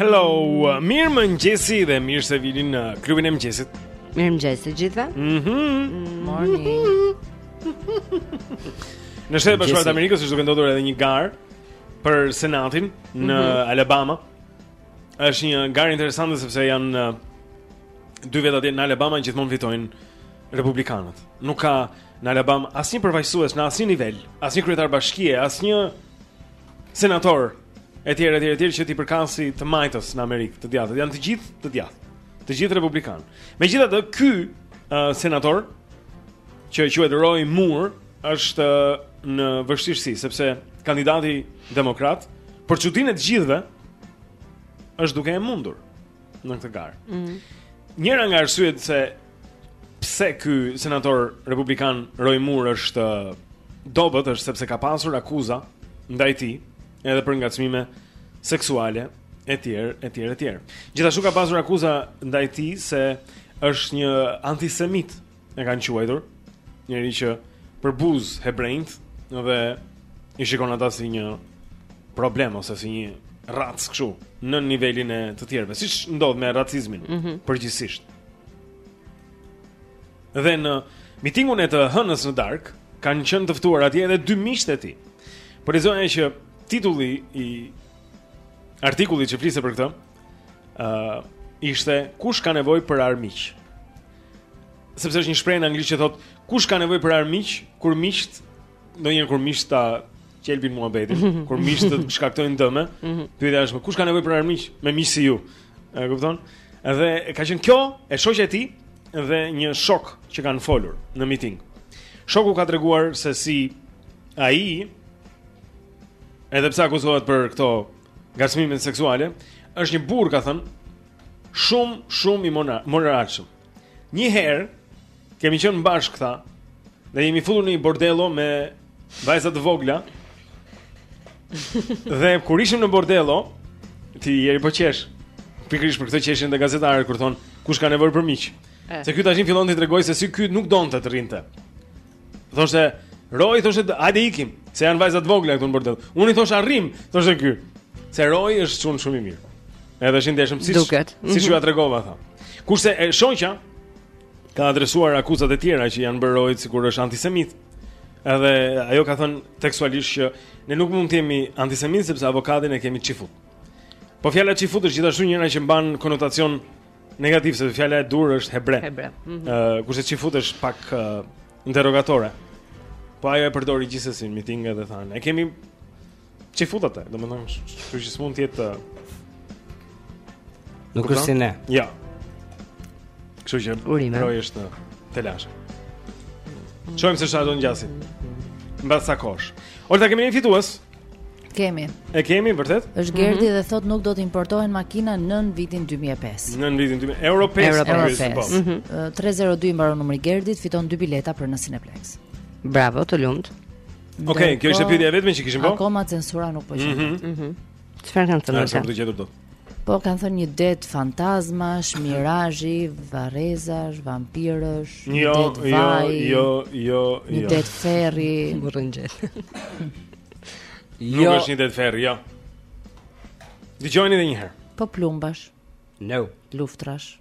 Speaker 1: Hello, mirëmëngjesi dhe mirë se vini në klubin e mëngjesit
Speaker 3: Mirëmëngjesi gjithë
Speaker 1: mhm.
Speaker 4: Morning
Speaker 1: Në Shtetet e Bashkuara të Amerikës është duke ndodhur edhe një garë Për senatin në
Speaker 3: mhm.
Speaker 1: Alabama është një garë interesante sepse janë uh, dy vetë atje në Alabama gjithmonë fitojnë republikanët. Nuk ka në Alabama asnjë përfaqësues në asnjë nivel, asnjë kryetar bashkie, asnjë senator etj etj etj që t'i përkasi të majtës në Amerikë, të djathtët janë të gjithë të djathtë, të gjithë republikanë. Megjithatë, ky uh, senator që quhet Roy Moore është në vështirësi sepse kandidati demokrat për çudinë e të gjithëve është duke e mundur. në këtë garë.
Speaker 3: Ëh. Mm.
Speaker 1: Njëra nga arsyet se pse ky senator republikan Roy Moore është i dobët është sepse ka pasur akuza ndaj tij edhe për ngacmime seksuale etj etj etj. Gjithashtu ka pasur akuza ndaj tij se është një antisemit. e kanë quajtur, njeri që përbuz hebrenjtë dhe i shikon ata si një problem ose si një racë kështu nën nivelin e të tjerëve, siç ndodh me racizmin
Speaker 3: mm -hmm.
Speaker 1: përgjithsisht. Dhe në mitingun e të hënës në darkë kanë qenë të ftuar atje edhe dy miqtë e tij. Por lexoja që titulli i artikullit që fliste për këtë, ë uh, ishte kush ka nevojë për armiq. sepse është një shprehje në anglisht që thot kush ka nevojë për armiq kur miqt ndonjëherë kur miqt ta qelbin muhabetin, mm -hmm. kur miqt të shkaktojnë dëme,
Speaker 3: mm -hmm.
Speaker 1: pyetja është kush ka nevojë për armiq me miq si ju. E kupton? Dhe ka qenë kjo e shoqja e tij dhe një shok që kanë folur në miting. Shoku ka treguar se si ai edhe pse akuzohet për këto ngacmime seksuale, është një burrë ka thënë, Shumë, shumë i moralshëm. Një herë kemi qenë bashkë tha dhe jemi futur në një bordello me vajza të vogla. dhe kur ishim në bordello, ti Jeri po qesh. Pikërisht për këtë qeshin dhe gazetarët kur thon kush ka nevojë për miq. Se ky tashi fillon të tregojë se si ky nuk donte të rrinte. Thoshte, Roy thoshte, hajde ikim, se janë vajza të vogla këtu në bordel. Unë i thosha rrimë, thoshte ky. Se Roy është çun shumë i mirë. Edhe është i ndershëm siç siç ju
Speaker 3: mhm.
Speaker 1: tregova tha. Kurse e shoqja ka adresuar akuzat e tjera që janë bërë Roy-t sikur është antisemit. Edhe ajo ka thënë tekstualisht që ne nuk mund të jemi antisemit sepse avokatin e kemi çifut. Po fjala çifut është gjithashtu një që mban konotacion Negativ se fjala e duhur është hebre.
Speaker 3: Hebre. Ëh,
Speaker 1: mm -hmm. kurse çifut është pak uh, derogatore. Po ajo e përdori gjithsesi në miting edhe tha. E kemi çifut atë, domethënë, kështu që s'mund të jetë uh,
Speaker 2: Nuk është si ne. Jo.
Speaker 1: Ja. Kështu që
Speaker 3: urime.
Speaker 1: Roy është në telash. Shohim se çfarë do ngjasi. Mbas sa kohësh. Olta kemi një fitues.
Speaker 4: Kemi.
Speaker 1: E kemi vërtet?
Speaker 4: Është Gerdi mm -hmm. dhe thotë nuk do të importohen makina nën vitin 2005.
Speaker 1: Nën vitin 2005. Euro 5.
Speaker 4: Euro 5.
Speaker 1: Po.
Speaker 3: Mm
Speaker 4: -hmm. 302 i mbaron numri Gerdit, fiton dy bileta për në Cineplex.
Speaker 3: Bravo, të lumt.
Speaker 1: Okej, okay, kjo ishte pyetja e vetme që kishim po.
Speaker 4: Akoma censura nuk po qenë.
Speaker 1: Mhm.
Speaker 3: Mm mhm. Mm Çfarë kanë thënë?
Speaker 1: Nuk e kanë gjetur dot.
Speaker 4: Po kanë thënë një det fantazmash, mirazhi, varrezash, vampirësh, një
Speaker 1: jo,
Speaker 4: det
Speaker 1: jo,
Speaker 4: vaj.
Speaker 1: Jo, jo,
Speaker 4: jo,
Speaker 1: jo.
Speaker 4: Një det ferri,
Speaker 3: burrëngjel. jo.
Speaker 1: Nuk është një det ferri, jo. Dëgjoni edhe një herë.
Speaker 4: Po plumbash.
Speaker 2: No.
Speaker 4: Luftrash.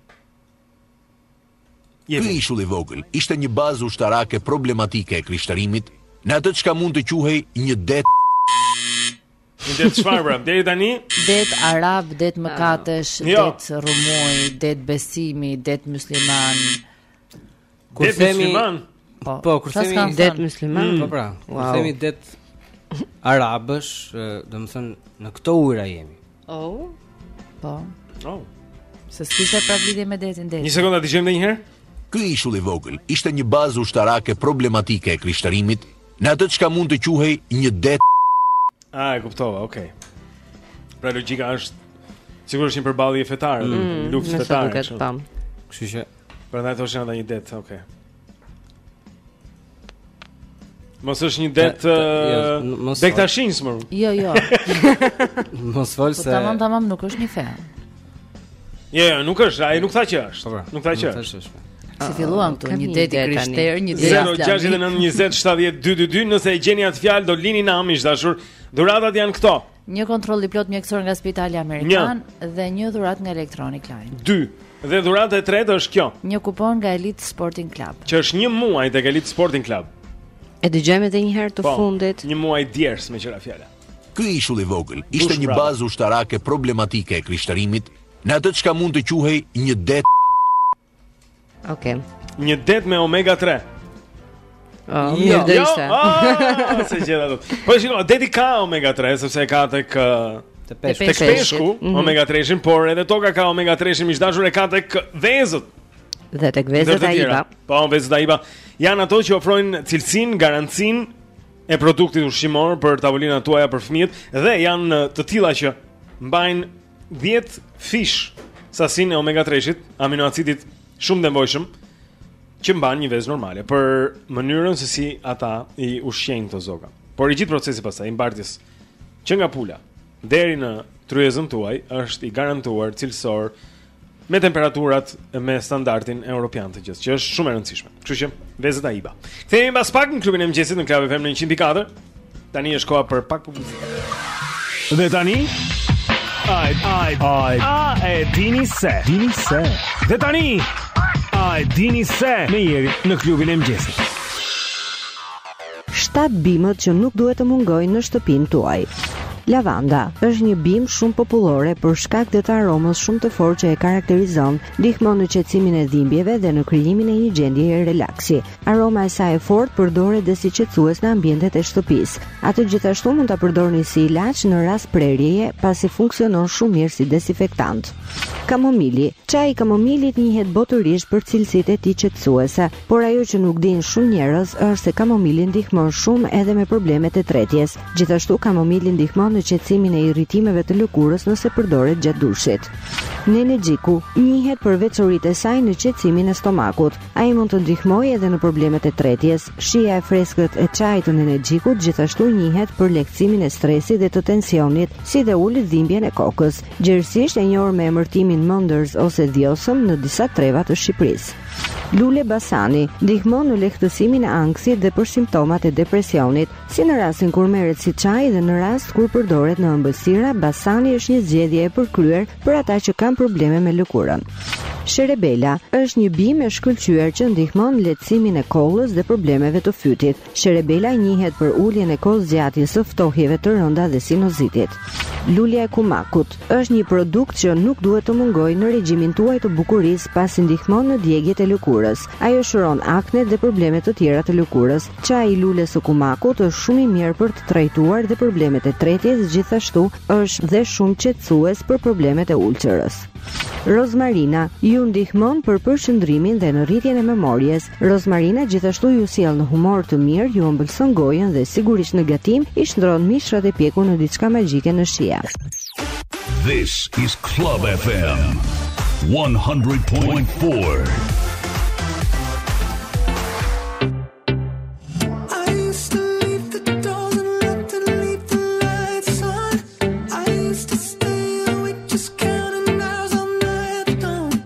Speaker 13: Ky ishull i vogël ishte një bazë ushtarake problematike e krishterimit në atë çka mund të quhej një det
Speaker 1: Një det çfarë pra? Deri tani?
Speaker 4: Det arab, det ah. mëkatesh,
Speaker 1: jo.
Speaker 4: det rrëmuje, det besimi, det mysliman.
Speaker 2: Kur themi
Speaker 1: det mysliman?
Speaker 4: Po,
Speaker 2: po kur themi
Speaker 3: det
Speaker 4: mysliman,
Speaker 3: mm.
Speaker 2: po pra. Kur themi det arabësh, domethënë në këto ujëra jemi.
Speaker 3: Oh.
Speaker 4: Po.
Speaker 1: Oh.
Speaker 4: Se s'kishte pra lidhje me detin deri.
Speaker 1: Një sekondë, dëgjojmë edhe një herë.
Speaker 13: Ky ishull i vogël ishte një bazë ushtarake problematike e krishterimit në atë çka mund të quhej një det.
Speaker 1: A e kuptova, okay. Pra logjika është sigurisht një përballje fetare,
Speaker 3: mm,
Speaker 1: luftë fetare. Kështu
Speaker 2: që
Speaker 1: prandaj thoshin ata një det, okay. Mos është një det bektashi,
Speaker 2: jo.
Speaker 4: Jo, jo.
Speaker 2: Mos fol
Speaker 4: po
Speaker 2: se.
Speaker 4: Tamam, tamam, nuk është një fe.
Speaker 1: Jo, jo, nuk është, ai nuk tha që është.
Speaker 2: Po, po.
Speaker 1: Nuk tha që është.
Speaker 4: Si filluam këtu një det i krishter, një det
Speaker 1: i islam. 069 20 70 222, nëse e gjeni atë fjalë do lini nam, miq të dashur. Dhuratat janë këto.
Speaker 4: Një kontroll i plot mjekësor nga Spitali Amerikan dhe një dhuratë nga Electronic Line.
Speaker 1: 2. Dhe dhurata e tretë është kjo.
Speaker 4: Një kupon nga Elite Sporting Club.
Speaker 1: Që është një muaj tek Elite Sporting Club.
Speaker 3: E dëgjojmë edhe një herë të
Speaker 1: po,
Speaker 3: fundit.
Speaker 1: Një muaj djers me qira fjala.
Speaker 13: Ky ishull i vogël ishte një bazë ushtarake problematike e krishterimit, në atë çka mund të quhej një det
Speaker 3: Okej. Okay.
Speaker 1: Një det me omega 3.
Speaker 3: Oh,
Speaker 1: jo, jo,
Speaker 3: jo,
Speaker 1: ah, s'e gjeta dot. Po shikoj, deti ka omega 3 sepse e ka tek
Speaker 2: te
Speaker 3: peshku,
Speaker 1: tek peshku
Speaker 3: mm -hmm.
Speaker 1: omega 3-shin, por edhe toka ka omega 3-shin, miq dashur e ka tek vezët.
Speaker 3: Dhe tek vezët Aiba.
Speaker 1: Po, vezët Aiba janë ato që ofrojnë cilësinë, garancinë e produktit ushqimor për tavolinat tuaja për fëmijët dhe janë të tilla që mbajnë 10 fish sasinë e omega 3-shit, aminoacidit shumë të nevojshëm që mban një vezë normale për mënyrën se si ata i ushqejnë këto zoga. Por i gjithë procesi pastaj i mbartjes që nga pula deri në tryezën tuaj është i garantuar cilësor me temperaturat me standardin europian të gjithë, që është shumë e rëndësishme. Kështu që vezët Aiba. Kthehemi pas pak në klubin e mëngjesit në Club FM 100.4. Tani është koha për pak publicitet.
Speaker 19: Dhe tani Ai, ai, ai. A e dini se? Dini se. Dhe tani a e dini se? Me Erin në klubin e mëngjesit.
Speaker 3: Shtatë bimët që nuk duhet të mungojnë në shtëpinë tuaj. Lavanda është një bimë shumë popullore për shkak dhe të aromës shumë të fortë që e karakterizon, ndihmon në qetësimin e dhimbjeve dhe në krijimin e një gjendjeje relaksi. Aroma e saj e fortë përdoret dhe si qetësues në ambientet e shtëpisë. Atë gjithashtu mund ta përdorni si ilaç në rast prerjeje, pasi funksionon shumë mirë si desinfektant. Kamomili. Çaji i kamomilit njihet botërisht për cilësitë e tij qetësuese. Por ajo që nuk dinë shumë njerëz është se kamomili ndihmon shumë edhe me problemet e tretjes. Gjithashtu kamomili ndihmon në qetësimin e irritimeve të lëkurës nëse përdoret gjatë dushit. Nenexhiku njihet për veçoritë e saj në qetësimin e stomakut. Ai mund të ndihmojë edhe në problemet e tretjes. Shija e freskët e çajit të nenexhikut gjithashtu njihet për lehtësimin e stresit dhe të tensionit, si dhe ul dhimbjen e kokës. Gjerësisht e njohur me emërtimin mëndërz ose dhiozëm në disa treva të Shqipërisë. Lule Basani ndihmon në lehtësimin e ankthit dhe për simptomat e depresionit, si në rastin kur merret si çaj dhe në rast kur përdoret në ëmbëlsira, Basani është një zgjedhje e përkryer për ata që kanë probleme me lëkurën. Sherebela është një bimë e shkëlqyer që ndihmon në lehtësimin e kollës dhe problemeve të fytit. Sherebela njihet për uljen e kohëzgjatjes së ftohjeve të rënda dhe sinuzitit. Lulja e kumakut është një produkt që nuk duhet të mungojë në regjimin tuaj të bukurisë pasi ndihmon në djegjet e lëkurës. Ajo shëron aknet dhe probleme të tjera të lëkurës. Çaji i lules së kumakut është shumë i mirë për të trajtuar dhe problemet e tretjes, gjithashtu është dhe shumë qetësues për problemet e ulçerës. Rozmarina ju ndihmon për përqendrimin dhe në rritjen e memorjes. Rozmarina gjithashtu ju sjell në humor të mirë, ju ëmbëlson gojën dhe sigurisht në gatim i shndërron mishrat e pjekur në diçka magjike në shija.
Speaker 14: This is Club FM 100.4.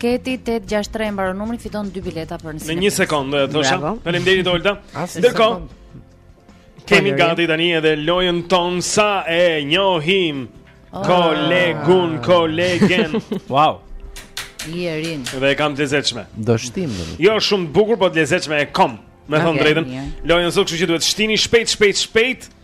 Speaker 4: Keti 863 mbaron numri fiton dy bileta për nesër
Speaker 1: Në një sekondë do thosha. Faleminderit Olta. Ndërkohë kemi gati tani edhe lojën tonë sa e njohim oh. kolegun, kolegen.
Speaker 2: wow.
Speaker 4: Jerin.
Speaker 1: Dhe e kam të lezetshme.
Speaker 5: Do shtim.
Speaker 1: Jo shumë të bukur, po të lezetshme e kom. Me okay,
Speaker 4: thon
Speaker 1: drejtën. Lojën sot, kështu që duhet shtini shpejt, shpejt, shpejt.
Speaker 4: shpejt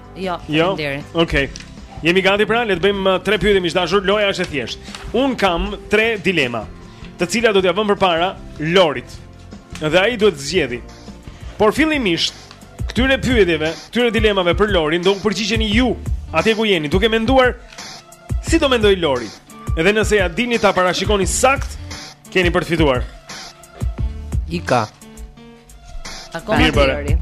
Speaker 4: Jo,
Speaker 3: jo? faleminderit.
Speaker 4: Jo.
Speaker 1: Okej. Okay. Jemi gati pra, le të bëjmë uh, tre pyetje miq të dashur, loja është e thjeshtë. Unë kam tre dilema, të cilat do t'ia vëmë përpara Lorit. Dhe ai duhet të zgjedhë. Por fillimisht, këtyre pyetjeve, këtyre dilemave për Lorin do u përgjigjeni ju, atje ku jeni, duke menduar si do mendojë Lori. Edhe nëse ia dilni ta parashikoni saktë, keni për të fituar.
Speaker 5: Ika.
Speaker 4: Akoma
Speaker 3: deri.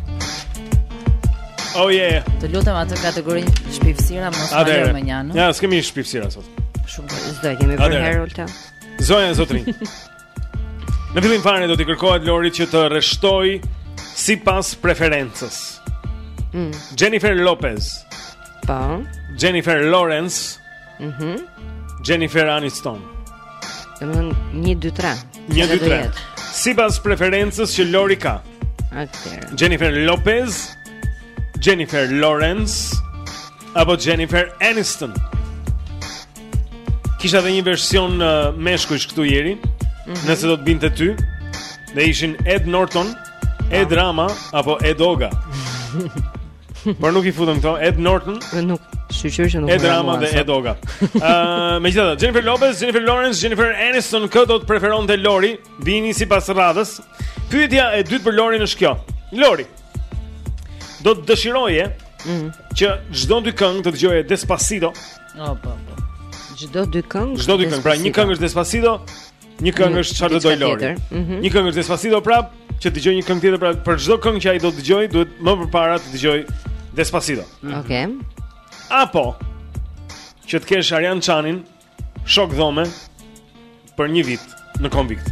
Speaker 1: Oh yeah.
Speaker 4: Të lutem atë kategorinë shpifsira mos më lër mënjanë.
Speaker 1: Ja, s'kemi shpifsira sot.
Speaker 4: Shumë po,
Speaker 3: s'do e kemi përherë Olta.
Speaker 1: Zonja e zotërinj. Në fillim fare do t'i kërkohet Lorit që të rreshtojë sipas preferencës.
Speaker 3: Mm.
Speaker 1: Jennifer Lopez.
Speaker 3: Po.
Speaker 1: Jennifer Lawrence.
Speaker 3: Mhm.
Speaker 1: Mm Jennifer Aniston.
Speaker 3: Domthon 1 2 3.
Speaker 1: 1 2 3. Sipas preferencës që Lori ka.
Speaker 3: Atëherë.
Speaker 1: Jennifer Lopez, Jennifer Lawrence apo Jennifer Aniston. Kisha dhe një version uh, meshkujsh këtu, Jeri, mm -hmm. nëse do të të binte ty, dhe ishin Ed Norton, Edi Rama apo Ed Oga. Por nuk i futëm këto Ed Norton.
Speaker 3: Dhe nuk shyqyr që nuk. Edi
Speaker 1: Rama dhe Ed Oga. Ëh, uh, megjithatë, Jennifer Lopez, Jennifer Lawrence, Jennifer Aniston kë do të preferonte Lori, vini sipas radhës. Pyetja e dytë për Lorin është kjo. Lori. Do të dëshiroje
Speaker 3: mm.
Speaker 1: që çdo dy këngë të dëgjoje Despacito.
Speaker 4: Po, po, po.
Speaker 3: Çdo dy këngë.
Speaker 1: Çdo dy këngë, pra një këngë është Despacito, Një këngë
Speaker 3: mm,
Speaker 1: është çfarë
Speaker 3: të
Speaker 1: dojë Lori.
Speaker 3: Mhm.
Speaker 1: Një këngë është Despacito pra, që të dëgjojë një këngë tjetër pra për çdo këngë që ai do të dëgjojë, duhet më përpara të dëgjojë Despacito. Mhm.
Speaker 3: Okej.
Speaker 1: Apo që të kesh Arjan Çanin shok dhome për një vit në konvikt.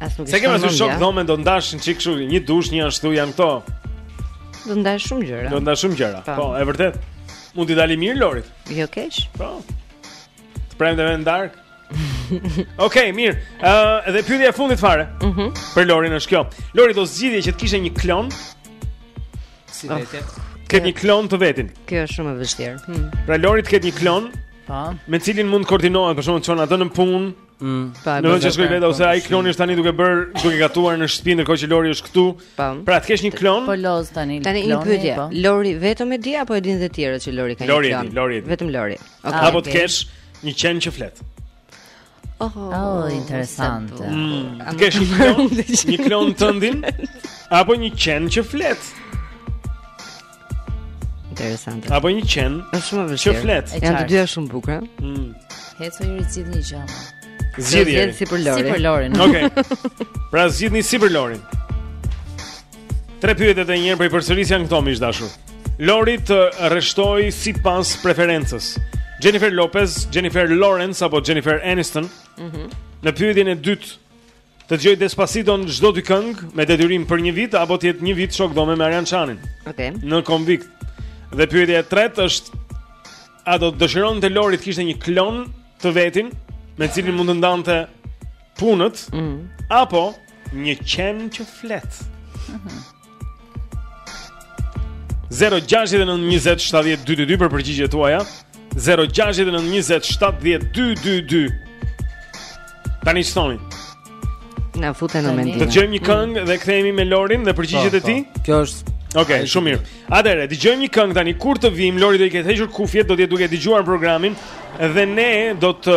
Speaker 1: As nuk e Se ke me atë shok
Speaker 4: dhomën do
Speaker 1: ndash një çik kështu, një dush, një ashtu janë këto.
Speaker 3: Do ndash shumë gjëra.
Speaker 1: Do ndash shumë gjëra.
Speaker 3: Po,
Speaker 1: po e vërtetë. Mund t'i dalë mirë Lorit.
Speaker 3: Jo keq.
Speaker 1: Po. Të premten në darkë. Okej, okay, mirë. Ë, uh, dhe pyetja e fundit fare.
Speaker 3: Mhm. Uh -huh.
Speaker 1: Për Lorin është kjo. Lori do zgjidhje që të kishe një klon.
Speaker 2: Si
Speaker 3: oh.
Speaker 2: vetë.
Speaker 1: Të ketë një klon të vetin.
Speaker 3: Kjo është shumë e vështirë. Hmm.
Speaker 1: Pra Lori të ketë një klon.
Speaker 4: Po.
Speaker 1: Me cilin mund të koordinohet, për shembull, çon atë në punë.
Speaker 2: Mm,
Speaker 3: pa,
Speaker 1: në vend që
Speaker 3: të
Speaker 1: shkojë
Speaker 3: vetë
Speaker 1: ose ai kloni është tani duke bërë, duke gatuar në shtëpi ndërkohë që Lori është këtu.
Speaker 3: Pa.
Speaker 1: Pra, të kesh një klon?
Speaker 4: Po loz tani.
Speaker 3: Tani një pyetje.
Speaker 4: Po.
Speaker 3: Lori vetëm e di apo e dinë të tjerët që Lori ka një klon?
Speaker 1: Lori, Lori.
Speaker 3: Vetëm Lori. Okay.
Speaker 4: Ah,
Speaker 1: apo të kesh një qen që flet.
Speaker 3: Oh,
Speaker 4: oh interesante.
Speaker 1: Mm, të kesh një klon, një klon tëndin
Speaker 7: apo një qen që flet?
Speaker 3: Interesante.
Speaker 7: Apo një qen.
Speaker 3: Është shumë e vështirë.
Speaker 7: Që flet.
Speaker 3: Janë të dyja shumë të bukura.
Speaker 7: Mm.
Speaker 4: Hecu i ricit një gjë.
Speaker 7: Zgjidhni.
Speaker 3: Zgjidhni si për Lorin.
Speaker 4: Si për Lorin.
Speaker 7: Okej. Okay. Pra zgjidhni si për Lorin. Tre pyetjet edhe njëherë po i përsëris janë këto miq të dashur. Lori të rreshtojë sipas preferencës. Jennifer Lopez, Jennifer Lawrence apo Jennifer Aniston?
Speaker 3: Mhm.
Speaker 7: Mm në pyetjen e dytë Të dëgjojë Despacito në çdo dy këngë me detyrim për një vit apo të jetë një vit shok dhome me Arjan Çanin.
Speaker 3: Okej. Okay.
Speaker 7: Në konvikt. Dhe pyetja e tretë është a do të dëshironte Lori të kishte një klon të vetin me të cilin mund të ndante punët mm. apo një qen që flet. Mm -hmm. 0-6-9-27-12-2 për përgjigjet tuaja 0-6-9-27-12-2 Tani që
Speaker 3: thoni Më fute në mendime
Speaker 7: Dëgjojmë një këngë dhe kthehemi me Lorin dhe përgjigjet e
Speaker 2: po, po. tij Kjo është
Speaker 7: Ok, shumë mirë Atëherë, dëgjojmë një këngë tani Kur të vijmë, Lori do i ketë hequr kufjet Do të jetë duke dëgjuar programin Dhe ne do të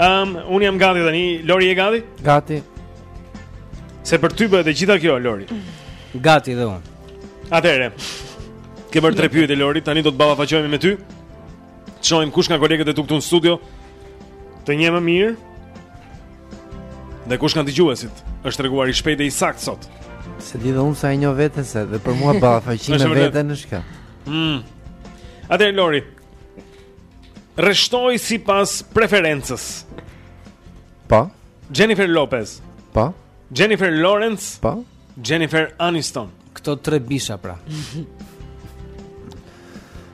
Speaker 7: Um, unë jam gati tani, Lori e gati?
Speaker 5: Gati.
Speaker 7: Se për ty bëhet e gjitha kjo, Lori.
Speaker 2: Gati dhe unë.
Speaker 7: Atëherë. Ke bërë tre pyetje Lori, tani do të ballafaqohemi me ty. Të shohim kush nga kolegët e tu këtu në studio të njeh më mirë.
Speaker 1: Dhe kush nga dëgjuesit është treguar i shpejtë dhe i saktë sot?
Speaker 5: Se di dhe unë sa e njoh veten se dhe për mua ballafaqimi me veten është kjo.
Speaker 1: Mm. Atëherë Lori. Rreshtoji sipas preferencës.
Speaker 5: Po.
Speaker 1: Jennifer Lopez.
Speaker 5: Po.
Speaker 1: Jennifer Lawrence.
Speaker 5: Po.
Speaker 1: Jennifer Aniston.
Speaker 2: Këto tre bisha pra.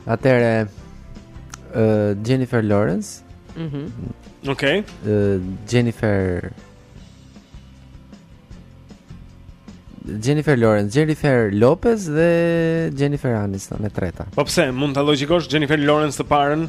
Speaker 5: Atëherë uh, Jennifer Lawrence.
Speaker 3: Mhm.
Speaker 1: Mm Okej.
Speaker 5: Okay. Uh, Jennifer Jennifer Lawrence, Jennifer Lopez dhe Jennifer Aniston e treta.
Speaker 1: Po pse, mund ta logjikosh Jennifer Lawrence të parën?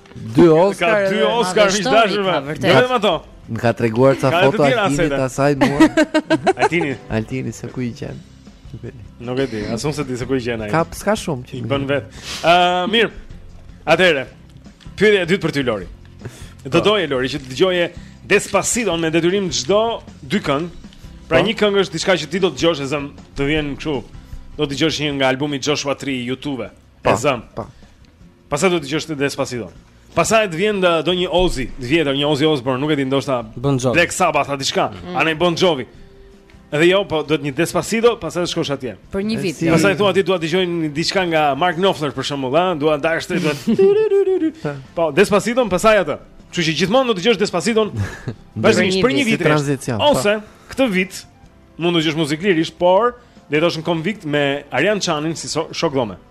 Speaker 1: Dy Oscar. Ka dy Oscar miq të
Speaker 4: dashur.
Speaker 1: Jo vetëm ato.
Speaker 5: Më ka treguar ca foto Altini
Speaker 1: të
Speaker 5: saj mua.
Speaker 1: Altini.
Speaker 5: Altini se ku i gjen. Nuk e di,
Speaker 1: as unë s'e di se ku i gjen ai.
Speaker 5: Ka s'ka shumë që.
Speaker 1: I bën vet. Ë, uh, mirë. Atëherë. Pyetja e dytë për ty Lori. Do po. doje Lori që të dëgjoje Despacito me detyrim çdo dy këngë. Pra
Speaker 5: po.
Speaker 1: një këngë është diçka që ti do të dëgjosh e zëmë të vjen kështu. Do të dëgjosh një nga albumi Joshua Tree U2. Po. E zëmë.
Speaker 5: Po.
Speaker 1: Pastaj do të dëgjosh Despacito. Pastaj të vjen uh, do një Ozzy, të vjetër, një Ozzy Osbourne, nuk e di ndoshta
Speaker 2: bon
Speaker 1: Black Sabbath apo diçka,
Speaker 4: mm.
Speaker 1: anë Bon Jovi. Edhe jo, po duhet një Despacito, pastaj të shkosh atje.
Speaker 4: Për një vit.
Speaker 5: Si...
Speaker 1: Pastaj thua ti dua të dëgjoj diçka nga Mark Knopfler për shembull, ha, dua, dashke. Po Despacito, pastaj atë. Kështu që gjithmonë do të dëgjosh Despacito. Vazhdimisht për një vit
Speaker 5: tranzicion. Po.
Speaker 1: Ose këtë vit mund të dëgjosh muzikë lirisht, por do të jesh në konvikt me Arian Çanin si shok dhome.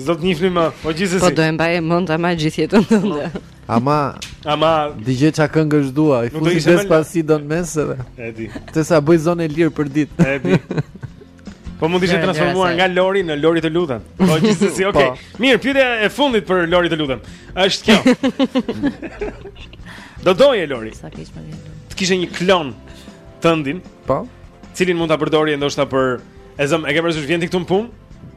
Speaker 1: S'do të njihni më, po gjithsesi
Speaker 3: Po do e mbaje mend ama gjithë jetën tënde
Speaker 5: Ama
Speaker 1: Ama
Speaker 5: Dëgjo ça këngësh
Speaker 1: do I fus
Speaker 5: Despacito në mes edhe
Speaker 1: E di
Speaker 5: Të sa bëj zonë e lirë për dit
Speaker 1: E di Po mund të ishte transformuar nga Lori në Lori të lutem Po gjithsesi,
Speaker 5: po. okej okay.
Speaker 1: Mirë, pyetja e fundit për Lori të lutem është kjo Do doje Lori
Speaker 4: Sa keq më vjen
Speaker 1: Të kishe një klon tëndin
Speaker 5: Po Të
Speaker 1: cilin mund ta përdorje ndoshta për E zëmë, e ke parasysh vjen ti këtu në punë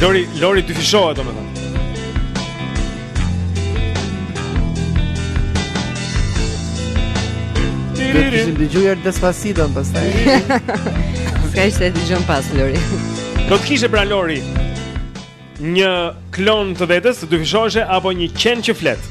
Speaker 3: Lori,
Speaker 2: Lori të
Speaker 1: dyfishohet,
Speaker 5: domethënë. Dhe të shihnim të gjuaje Despaciton, pas taj.
Speaker 3: Ska ishte të gjënë pas, Lori.
Speaker 1: Do të kishe pra, Lori, një klon të vetes, të dyfishoheshe, apo një qen që flet.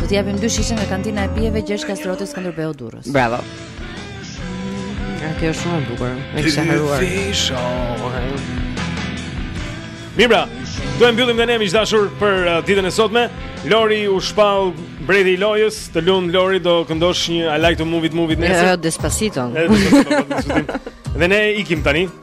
Speaker 4: Do t'i japim dy shishe nga kantina e pijeve Gjergj Kastrioti Skënderbeu Durrës.
Speaker 3: Bravo. Ja, kjo është shumë e bukur. E kisha harruar.
Speaker 1: Mirë pra, do e mbyllim dhe ne miq të dashur për uh, ditën e sotme. Lori u shpall mbreti i lojës, të lum Lori do këndosh një I like to move it move it nesër. Jo, Despacito. Dhe ne ikim tani.